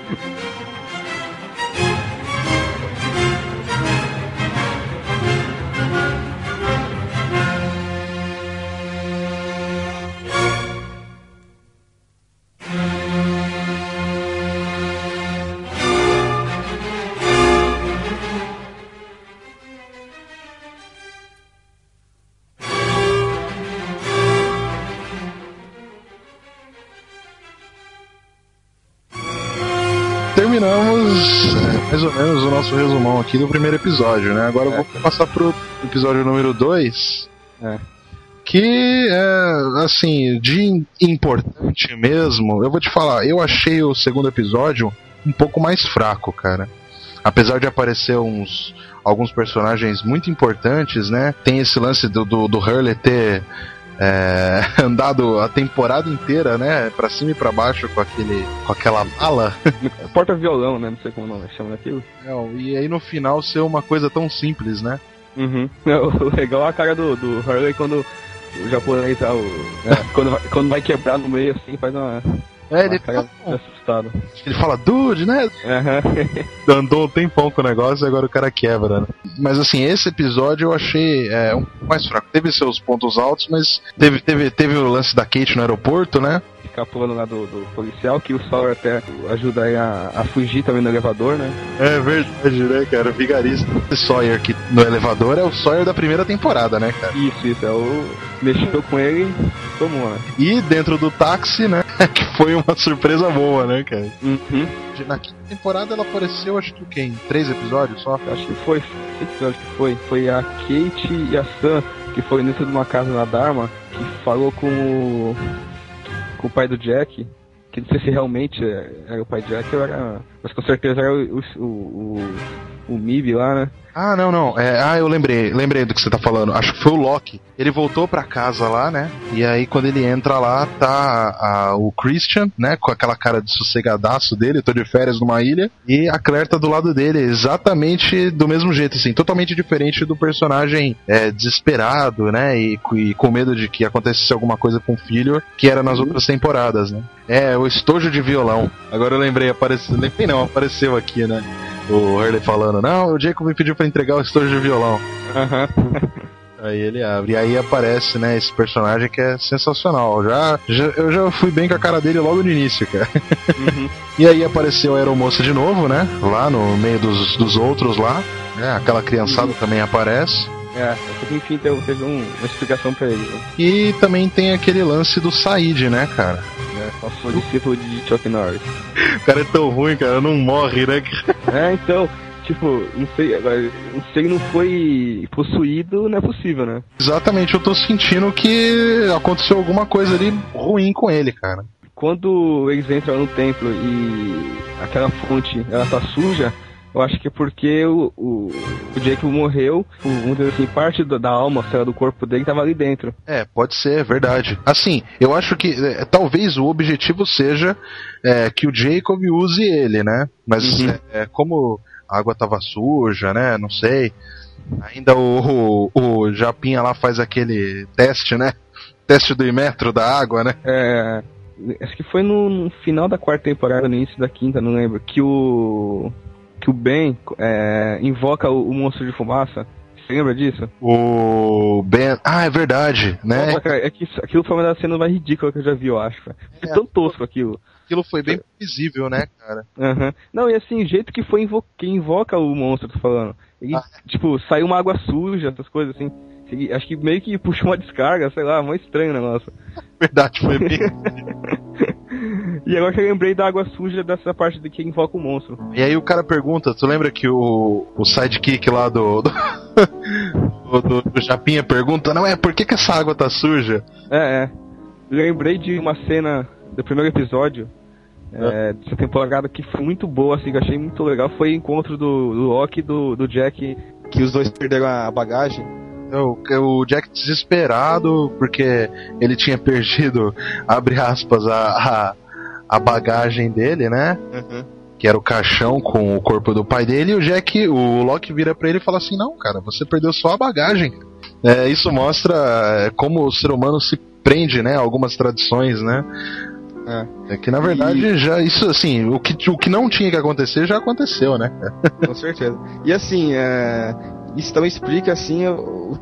mais ou menos o nosso resumão aqui do primeiro episódio, né? Agora eu vou passar pro episódio número 2. É. Que é, assim, de importante mesmo, eu vou te falar, eu achei o segundo episódio um pouco mais fraco, cara. Apesar de aparecer uns alguns personagens muito importantes, né? Tem esse lance do, do, do Hurley ter é, andado a temporada inteira, né? Pra cima e pra baixo com aquele com aquela mala. Porta-violão, né? Não sei como o nome chama daquilo. Não, e aí no final ser uma coisa tão simples, né? Uhum. O legal é a cara do, do Hurley quando o japonês, ah, o, é, quando, quando vai quebrar no meio assim, faz uma, É, ele, fala, assustado. ele fala, dude, né? Aham. Andou um tempão com o negócio e agora o cara quebra, né? Mas assim, esse episódio eu achei é, um pouco mais fraco. Teve seus pontos altos, mas teve, teve, teve o lance da Kate no aeroporto, né? Ficar pulando lá do, do policial, que o Sawyer até ajuda aí a, a fugir também no elevador, né? É verdade, né, cara? O vigarista. Esse Sawyer que no elevador é o Sawyer da primeira temporada, né, cara? Isso, isso, é o. Mexeu com ele e tomou, né? E dentro do táxi, né? Que foi uma surpresa boa, né, cara? Uhum. Na quinta temporada ela apareceu, acho que o quê? Em três episódios só? Acho que foi. Que episódio que foi? Foi a Kate e a Sam, que foi dentro de uma casa na Dharma, que falou com o. com o pai do Jack. Que não sei se realmente era o pai do Jack era. Mas com certeza era o. o, o, o Mib lá, né? Ah, não, não. É, ah, eu lembrei, lembrei do que você tá falando. Acho que foi o Loki. Ele voltou pra casa lá, né? E aí quando ele entra lá, tá a- o Christian, né? Com aquela cara de sossegadaço dele, tô de férias numa ilha. E a Claire tá do lado dele, exatamente do mesmo jeito, assim, totalmente diferente do personagem é, desesperado, né? E, e com medo de que acontecesse alguma coisa com o filho, que era nas outras temporadas, né? É, o estojo de violão. Agora eu lembrei, apareceu. Lembrei não, apareceu aqui, né? O Hurley falando, não, o Jacob me pediu pra entregar o estojo de violão. Aham. Aí ele abre. E aí aparece, né, esse personagem que é sensacional. Já, já, eu já fui bem com a cara dele logo no início, cara. Uhum. E aí apareceu a aeromoça de novo, né? Lá no meio dos, dos outros lá. Né, aquela criançada também aparece. É, enfim, teve, teve um- uma explicação pra ele. Né? E também tem aquele lance do Said, né, cara? É, passou discípulo de Chuck Norris. O cara é tão ruim, cara, não morre, né? É, então, tipo, não sei, agora, se ele não foi possuído, não é possível, né? Exatamente, eu tô sentindo que aconteceu alguma coisa ali ruim com ele, cara. Quando eles entram no templo e aquela fonte ela tá suja, eu acho que é porque o, o, o Jacob morreu, o- vamos dizer assim, parte da, da alma, sei lá, do corpo dele tava ali dentro. É, pode ser, é verdade. Assim, eu acho que é, talvez o objetivo seja é, que o Jacob use ele, né? Mas Uhum. é, como a água tava suja, né? Não sei. Ainda o, o, o Japinha lá faz aquele teste, né? Teste do imetro da água, né? É. Acho que foi no, no final da quarta temporada, no início da quinta, não lembro, que o. que o Ben é, invoca o, o monstro de fumaça. Você lembra disso? O Ben. Ah, é verdade, né? Nossa, cara, é que isso- aquilo foi uma das cenas mais ridículas que eu já vi, eu acho. cara. Foi É. tão tosco aquilo. Aquilo foi bem visível, né, cara? Aham. Não, e assim, o jeito que foi invo que invoca o monstro, tô falando. Ele, Ah. tipo, saiu uma água suja, essas coisas assim. Acho que meio que puxou uma descarga, sei lá, mó estranho o negócio. Verdade, foi bem. E agora que eu lembrei da água suja dessa parte de que invoca o monstro. E aí o cara pergunta, tu lembra que o, o sidekick lá do. do, do, do- Japinha pergunta, não é, por que, que essa água tá suja? É, é. Lembrei de uma cena do primeiro episódio é, dessa temporada que foi muito boa, assim, que eu achei muito legal. Foi o encontro do, do Loki e do, do Jack, que os dois perderam a bagagem. O, o Jack desesperado porque ele tinha perdido, abre aspas, a, a, a bagagem dele, né? Que era o caixão com o corpo do pai dele, e o Jack, o Loki vira pra ele e fala assim: Não, cara, você perdeu só a bagagem. É, isso mostra é, como o ser humano se prende, né? Algumas tradições, né? É que na verdade já isso assim, o que, o que não tinha que acontecer já aconteceu, né? Com certeza. E assim, é, isso também explica assim o-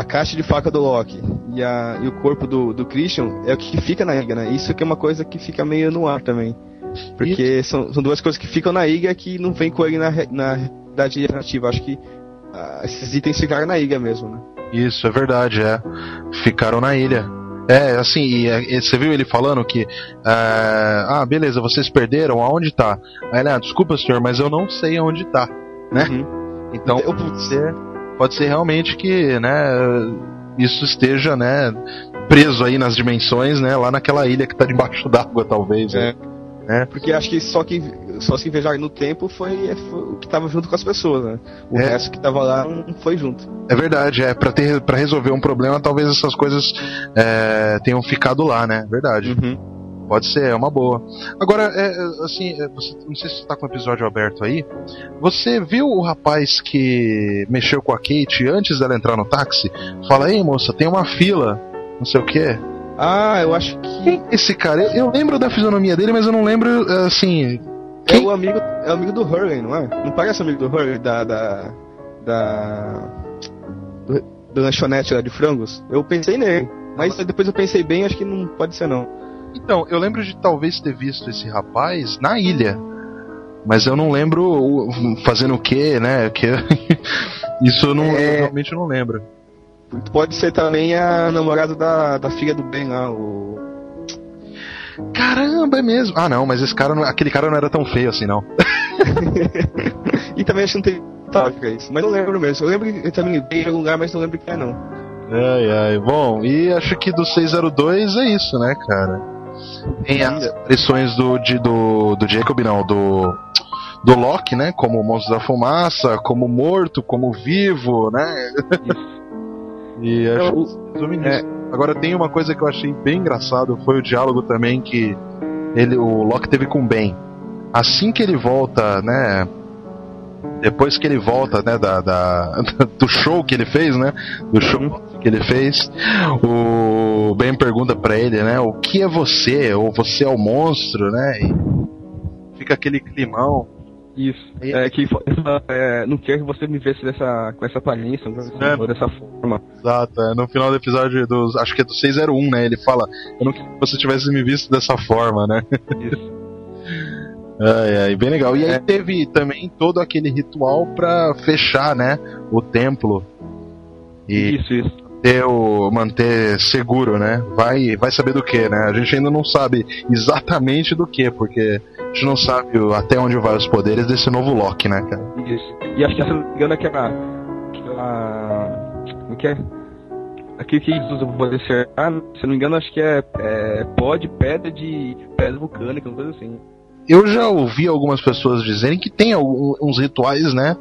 a caixa de faca do Loki e, a, e o corpo do, do Christian é o que fica na ilha, né? Isso que é uma coisa que fica meio no ar também. Porque são, são duas coisas que ficam na ilha que não vem com ele na, na realidade alternativa. Acho que ah, esses itens ficaram na ilha mesmo, né? Isso, é verdade, é. Ficaram na ilha. É, assim, e, e você viu ele falando que. é, ah, beleza, vocês perderam, aonde tá? Aí ele, ah, desculpa, senhor, mas eu não sei aonde tá. Né? Então Eu- pode ser, pode ser realmente que, né, isso esteja, né, preso aí nas dimensões, né, lá naquela ilha que tá debaixo d'água, talvez. É. né? Porque acho que só que só se viajaram no tempo foi, é, foi o que tava junto com as pessoas, né? O É. resto que tava lá não foi junto. É verdade, é. Pra resolver um problema, talvez essas coisas é, tenham ficado lá, né? Verdade. Pode ser, é uma boa. Agora, é, é, assim, é, você, não sei se você tá com o episódio aberto aí. Você viu o rapaz que mexeu com a Kate antes dela entrar no táxi? Fala, ei moça, tem uma fila, não sei o quê. Ah, eu acho que Quem é esse cara? Eu, eu lembro da fisionomia dele, mas eu não lembro, é, assim. é Quem? o amigo, é o amigo do Hurley, não é? Não parece amigo do Hurley da da da do, do lanchonete lá de frangos? Eu pensei nele, mas depois eu pensei bem, acho que não pode ser não. Então, eu lembro de talvez ter visto esse rapaz na ilha. Mas eu não lembro fazendo o que, né? Que isso eu, não, É. realmente não lembro. Pode ser também a namorada da, da filha do Ben lá, o Caramba, é mesmo. Ah, não, mas esse cara, não- aquele cara não era tão feio assim, não. e também acho que não tem tática isso, mas não lembro mesmo. Eu lembro que eu também vi em algum lugar, mas não lembro quem é não. Ai, ai. Bom, e acho que do 602 é isso, né, cara? Tem as aparições do, de, do, do Jacob, não, do. Do Loki, né? Como o monstro da fumaça, como morto, como vivo, né? e acho resume nisso. Agora tem uma coisa que eu achei bem engraçado, foi o diálogo também que ele, o Loki teve com o Ben. Assim que ele volta, né? Depois que ele volta, né, da, da- do show que ele fez, né? Do show que ele fez, o Ben pergunta pra ele, né? O que é você? Ou você é o monstro, né? E fica aquele climão. Isso. E- É que é, não quero que você me visse dessa, com essa aparência, É. ou dessa forma. Exato, é, no final do episódio dos. Acho que é do 601, né? Ele fala, eu não queria que você tivesse me visto dessa forma, né? Isso. Ai, ai, bem legal. E aí É. teve também todo aquele ritual pra fechar, né? O templo. E Isso, isso. Ter o, manter seguro, né? Vai, vai saber do que, né? A gente ainda não sabe exatamente do que, porque a gente não sabe o- até onde vai os poderes desse novo Loki, né, cara? Isso. E acho que, se me engano, aquela. aquela. Como que é? Aquilo que eles usam pra poder cercar, se eu não me engano, acho que é, é pó de pedra de pedra vulcânica, uma coisa assim. Eu já ouvi algumas pessoas dizerem que tem algum- uns rituais, né?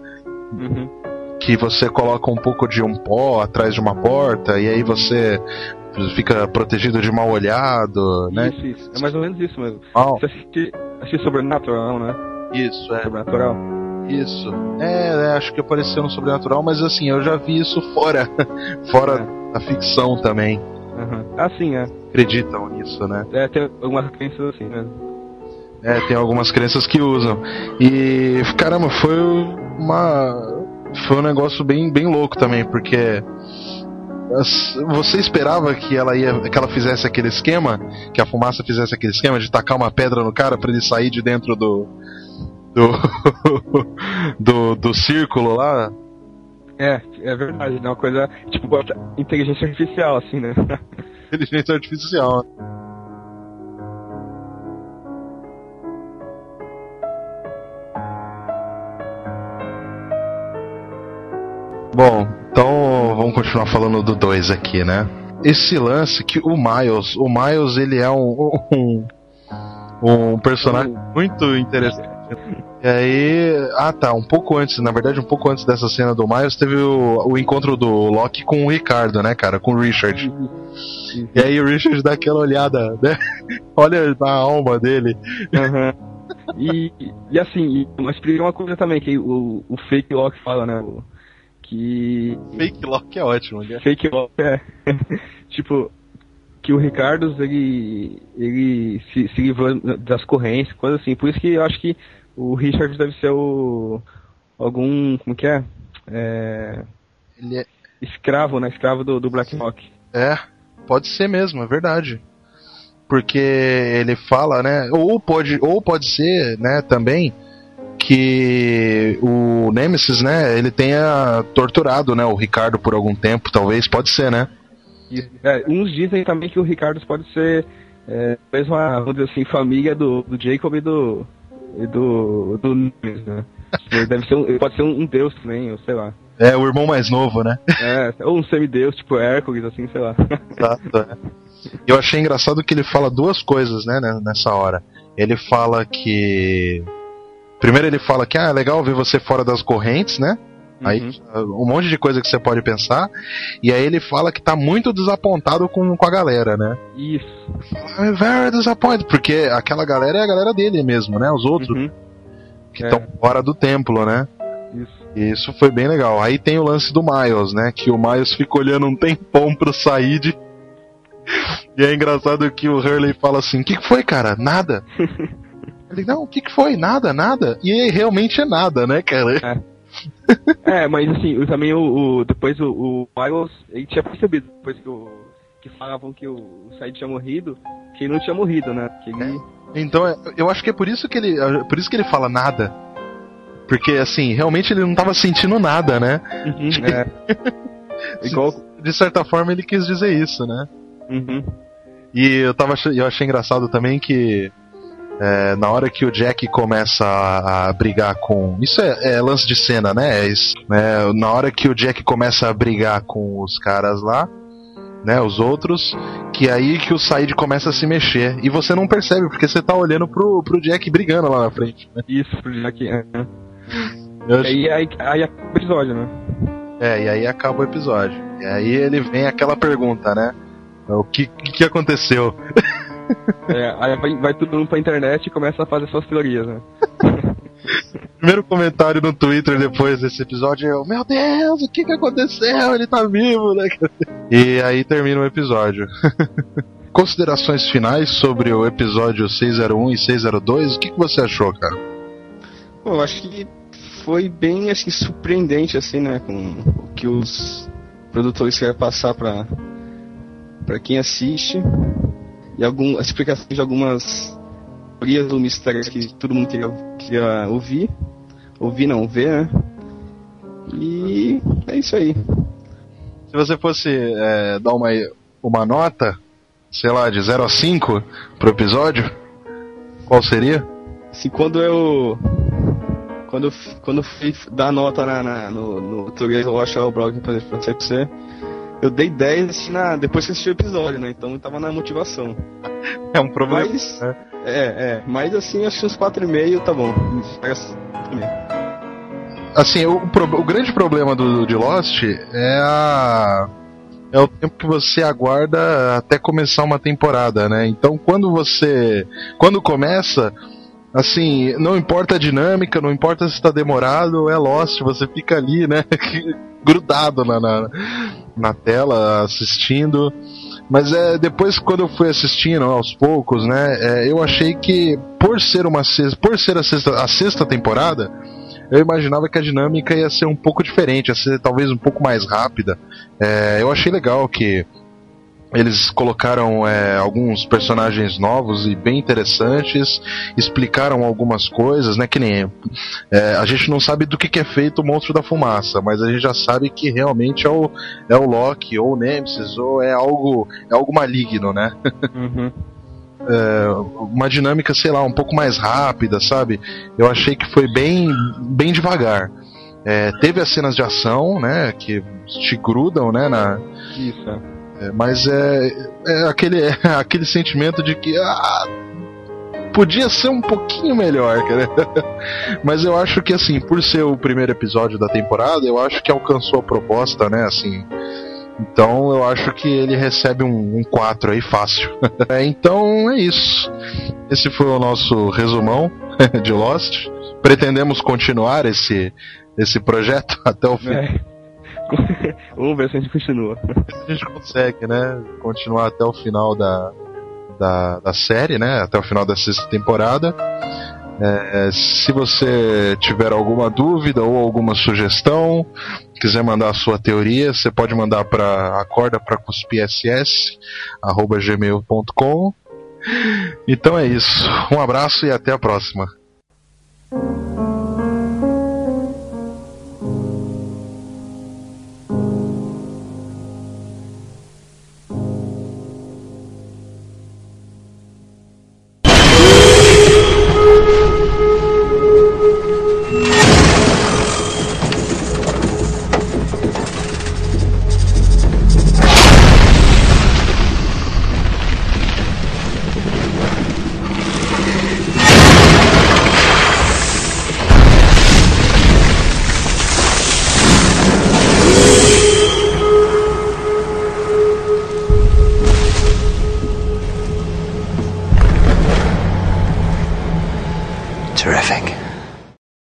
Uhum. Que você coloca um pouco de um pó atrás de uma porta e aí você fica protegido de mal olhado, né? Isso, isso. É mais ou menos isso mesmo. Mal. Você assistir, assistir Sobrenatural, né? Isso, é. Sobrenatural. Isso. É, é, acho que apareceu no Sobrenatural, mas assim, eu já vi isso fora. fora É. da ficção também. Uhum. Assim, é. Acreditam nisso, né? É, tem algumas crenças assim, né? É, tem algumas crenças que usam. E caramba, foi uma. Foi um negócio bem, bem louco também, porque. Você esperava que ela ia. que ela fizesse aquele esquema, que a fumaça fizesse aquele esquema de tacar uma pedra no cara pra ele sair de dentro do. do. do, do círculo lá? É, é verdade, é uma coisa, tipo, inteligência artificial, assim, né? Inteligência artificial. Bom, então vamos continuar falando do 2 aqui, né? Esse lance que o Miles, o Miles ele é um, um, um personagem muito interessante. E aí, ah tá, um pouco antes, na verdade um pouco antes dessa cena do Miles, teve o, o encontro do Loki com o Ricardo, né, cara, com o Richard. E aí o Richard dá aquela olhada, né? Olha na alma dele. Aham. E, e assim, mas explica uma coisa também, que o, o fake Loki fala, né? o- que. Fake Loki é ótimo, né? Fake Loki é. tipo, que o Ricardo ele, ele se, se livrou das correntes, coisa assim. Por isso que eu acho que o Richard deve ser o. algum. como que é? É. Ele é, Escravo, né? Escravo do, do Black Rock. é, pode ser mesmo, é verdade. Porque ele fala, né? Ou pode, ou pode ser, né, também que o Nemesis, né, ele tenha torturado, né, o Ricardo por algum tempo, talvez, pode ser, né? É, uns dizem também que o Ricardo pode ser é, mesmo a, vamos dizer assim, família do, do Jacob e do. e do. do Nunes, né? Ele deve ser um, pode ser um, um deus também, ou sei lá. É, o irmão mais novo, né? É, ou um semideus, tipo Hércules, assim, sei lá. Exato, é. Eu achei engraçado que ele fala duas coisas, né, né, nessa hora. Ele fala que. Primeiro ele fala que ah, é legal ver você fora das correntes, né? Aí Uhum. um monte de coisa que você pode pensar. E aí ele fala que tá muito desapontado com, com a galera, né? Isso. I'm very disappointed, porque aquela galera é a galera dele mesmo, né? Os outros Uhum. que é. estão fora do templo, né? Isso. Isso foi bem legal. Aí tem o lance do Miles, né? Que o Miles fica olhando um tempão pro Said. E é engraçado que o Hurley fala assim: O que, que foi, cara? Nada. Ele, não, o que, que foi? Nada, nada. E aí, realmente é nada, né, cara? É, mas assim, eu também o, o- depois o, o Miles, ele tinha percebido, depois que, o, que falavam que o, o Said tinha morrido, que ele não tinha morrido, né? Que ele. Então, é- eu acho que é por isso que ele, é por isso que ele fala nada. Porque, assim, realmente ele não tava sentindo nada, né? Uhum, é. Igual. De certa forma, ele quis dizer isso, né? Uhum. E eu, tava, eu achei engraçado também que é, na hora que o Jack começa a, a brigar com. Isso é, é lance de cena, né? É isso, né? Na hora que o Jack começa a brigar com os caras lá, né? Os outros, que aí que o Said começa a se mexer. E você não percebe, porque você tá olhando pro, pro Jack brigando lá na frente. Né? Isso, pro Jack. É. E achei- aí, aí, aí acaba o episódio, né? É, e aí acaba o episódio. E aí ele vem aquela pergunta, né? O que, que aconteceu? É, aí vai, vai todo mundo pra internet e começa a fazer suas teorias, né? Primeiro comentário no Twitter depois desse episódio é: Meu Deus, o que que aconteceu? Ele tá vivo, né? E aí termina o episódio. Considerações finais sobre o episódio 601 e 602, o que, que você achou, cara? Bom, eu acho que foi bem assim, surpreendente, assim, né? Com o que os produtores querem passar pra, pra quem assiste. E algum, as explicações de algumas teorias ou mistérios que todo mundo queria, queria ouvir. Ouvir não, ver, né? E é isso aí. Se você fosse é, dar uma, uma nota, sei lá, de 0 a 5 pro episódio, qual seria? Assim, quando eu. Quando quando fui dar nota na, na- no, no achar o blog pra pra você, eu dei 10 assim, na, depois que assisti o episódio, né? Então eu tava na motivação. É um problema. Mas. né? É, é. Mas assim, acho que uns 4,5 tá bom. Assim, 4,5. O, o grande problema do, de Lost é a. É o tempo que você aguarda até começar uma temporada, né? Então quando você. Quando começa, Assim, não importa a dinâmica, não importa se está demorado, é Lost, você fica ali, né? grudado na, na, na tela assistindo. Mas é depois quando eu fui assistindo aos poucos, né, é, eu achei que por ser uma por ser a sexta, a sexta temporada, eu imaginava que a dinâmica ia ser um pouco diferente, ia ser talvez um pouco mais rápida. É, eu achei legal que eles colocaram é, alguns personagens novos e bem interessantes, explicaram algumas coisas, né? Que nem é, a gente não sabe do que, que, é feito o monstro da fumaça, mas a gente já sabe que realmente é o, é o Loki ou o Nemesis ou é algo é algo maligno, né? Uhum. é, uma dinâmica, sei lá, um pouco mais rápida, sabe? Eu achei que foi bem bem devagar. É, teve as cenas de ação, né? Que te grudam, né? Na, Isso. É. Mas é, é aquele, é aquele sentimento de que ah, podia ser um pouquinho melhor, cara. mas eu acho que assim, por ser o primeiro episódio da temporada, eu acho que alcançou a proposta, né? Assim, então eu acho que ele recebe um, um 4 aí fácil. é, então é isso. Esse foi o nosso resumão de Lost. Pretendemos continuar esse, esse projeto até o fim. É. Vamos ver se a gente continua. A gente consegue, né? Continuar até o final da, da, da série, né? Até o final da sexta temporada. É, se você tiver alguma dúvida ou alguma sugestão, quiser mandar a sua teoria, você pode mandar para acorda para gmail.com. Então é isso. Um abraço e até a próxima.